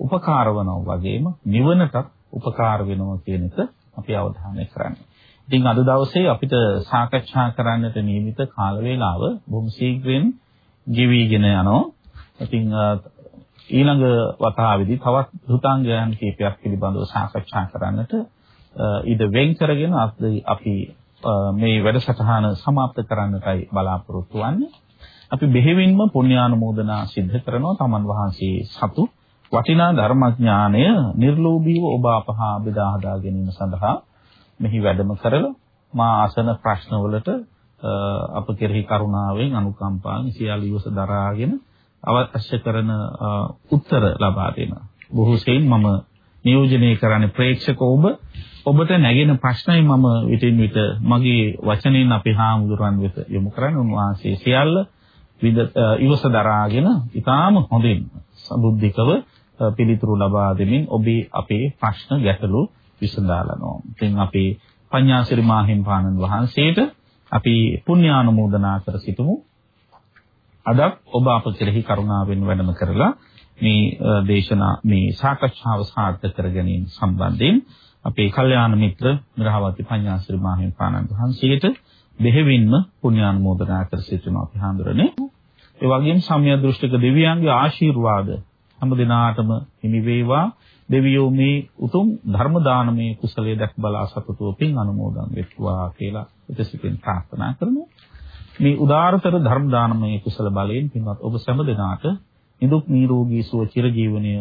Speaker 1: උපකාර වනවා වගේම නිවනටත් උපකාර වෙනවා කියන එක අපි අවධානය කරන්නේ. ඉතින් අද දවසේ අපිට සාකච්ඡා කරන්නට නියමිත කාල වේලාව බොහොම ශීඝ්‍රයෙන් ගෙවිගෙන යනවා. ඉතින් ඊළඟ වතාවේදී තවත් ධුතාංගයන් කීපයක් පිළිබඳව සාකච්ඡා කරන්නට ඉද වෙන් කරගෙන අපි මේ වැඩසටහන સમાપ્ત කරන්නටයි බලාපොරොත්තු වෙන්නේ. අපි බෙහෙවින්ම පුණ්‍යානුමෝදනා සිද්ධ කරනවා තමන් වහන්සේ සතු වටිනා ධර්මඥානය නිර්ලෝභීව ඔබ අපහා බෙදා හදා ගැනීම සඳහා මෙහි වැඩම කරලා මා අසන ප්‍රශ්නවලට අප කෙරෙහි කරුණාවෙන් අනුකම්පාවෙන් සියලු ඉවස දරාගෙන අවශ්‍ය කරන උත්තර ලබා දෙනවා. බොහෝ සෙයින් මම නියෝජනය කරන්නේ ප්‍රේක්ෂක ඔබ ඔබට නැගෙන ප්‍රශ්නයි මම විටින් විට මගේ වචනෙන් අපේ හාමුදුරන් වෙත යොමු කරන්නේ උන්වහන්සේ සියල්ල ඉවස දරාගෙන ඊටාම හොඳින් සබුද්ධිකව පිළිතුරු ලබා දෙමින් ඔබේ අපේ ප්‍රශ්න ගැටලු විසඳාලනවා. ඉතින් අපි පඤ්ඤාසිරි මාහිම්පාණන් වහන්සේට අපි පුණ්‍යානුමෝදනා කර සිටමු. අද ඔබ අප කෙරෙහි කරුණාවෙන් වැඩම කරලා මේ දේශනා මේ සාකච්ඡාව සාර්ථක කර ගැනීම සම්බන්ධයෙන් අපේ කල්යාණ මිත්‍ර මිරහවති පඤ්ඤාසිරි මාහිම්පාණන් වහන්සේට බෙහෙවින්ම පුණ්‍යානුමෝදනා කර සිටිනවා අපි හඳුරන්නේ. ඒ වගේම සම්මිය දෘෂ්ටික දෙවියන්ගේ ආශිර්වාද හැම දිනාටම හිමි වේවා. දෙවියෝ මේ උතුම් ධර්ම දානමය කුසලයේ දැක් බලා සතුටුව පින් අනුමෝදන් වෙත්වා කියලා උදෙසින් ප්‍රාර්ථනා කරමු. මේ උදාාරතර ධර්ම දානමය කුසල බලයෙන් පින්වත් ඔබ සෑම දිනාට නිදුක් නිරෝගී සුව චිරජීවනය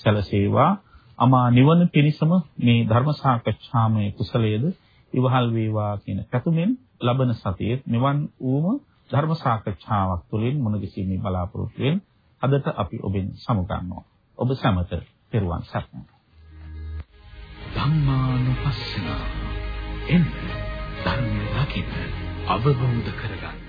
Speaker 1: සැලසේවා. අමා නිවන පිණිසම මේ ධර්ම සාකච්ඡාමය කුසලයේද ඉවහල් වේවා කියන පැතුමෙන් ලබන සතියේ මෙවන් වූම ධර්ම සාකච්ඡාවක් තුළින් මුණ ගැසීමේ බලාපොරොත්තු වෙන අදට අපි ඔබෙන් සමුගන්නවා. ඔබ සැමට පෙරවන් සරණයි.
Speaker 3: ධම්මානුපස්සන එන්න ධර්මය දකින්න අවබෝධ කරගන්න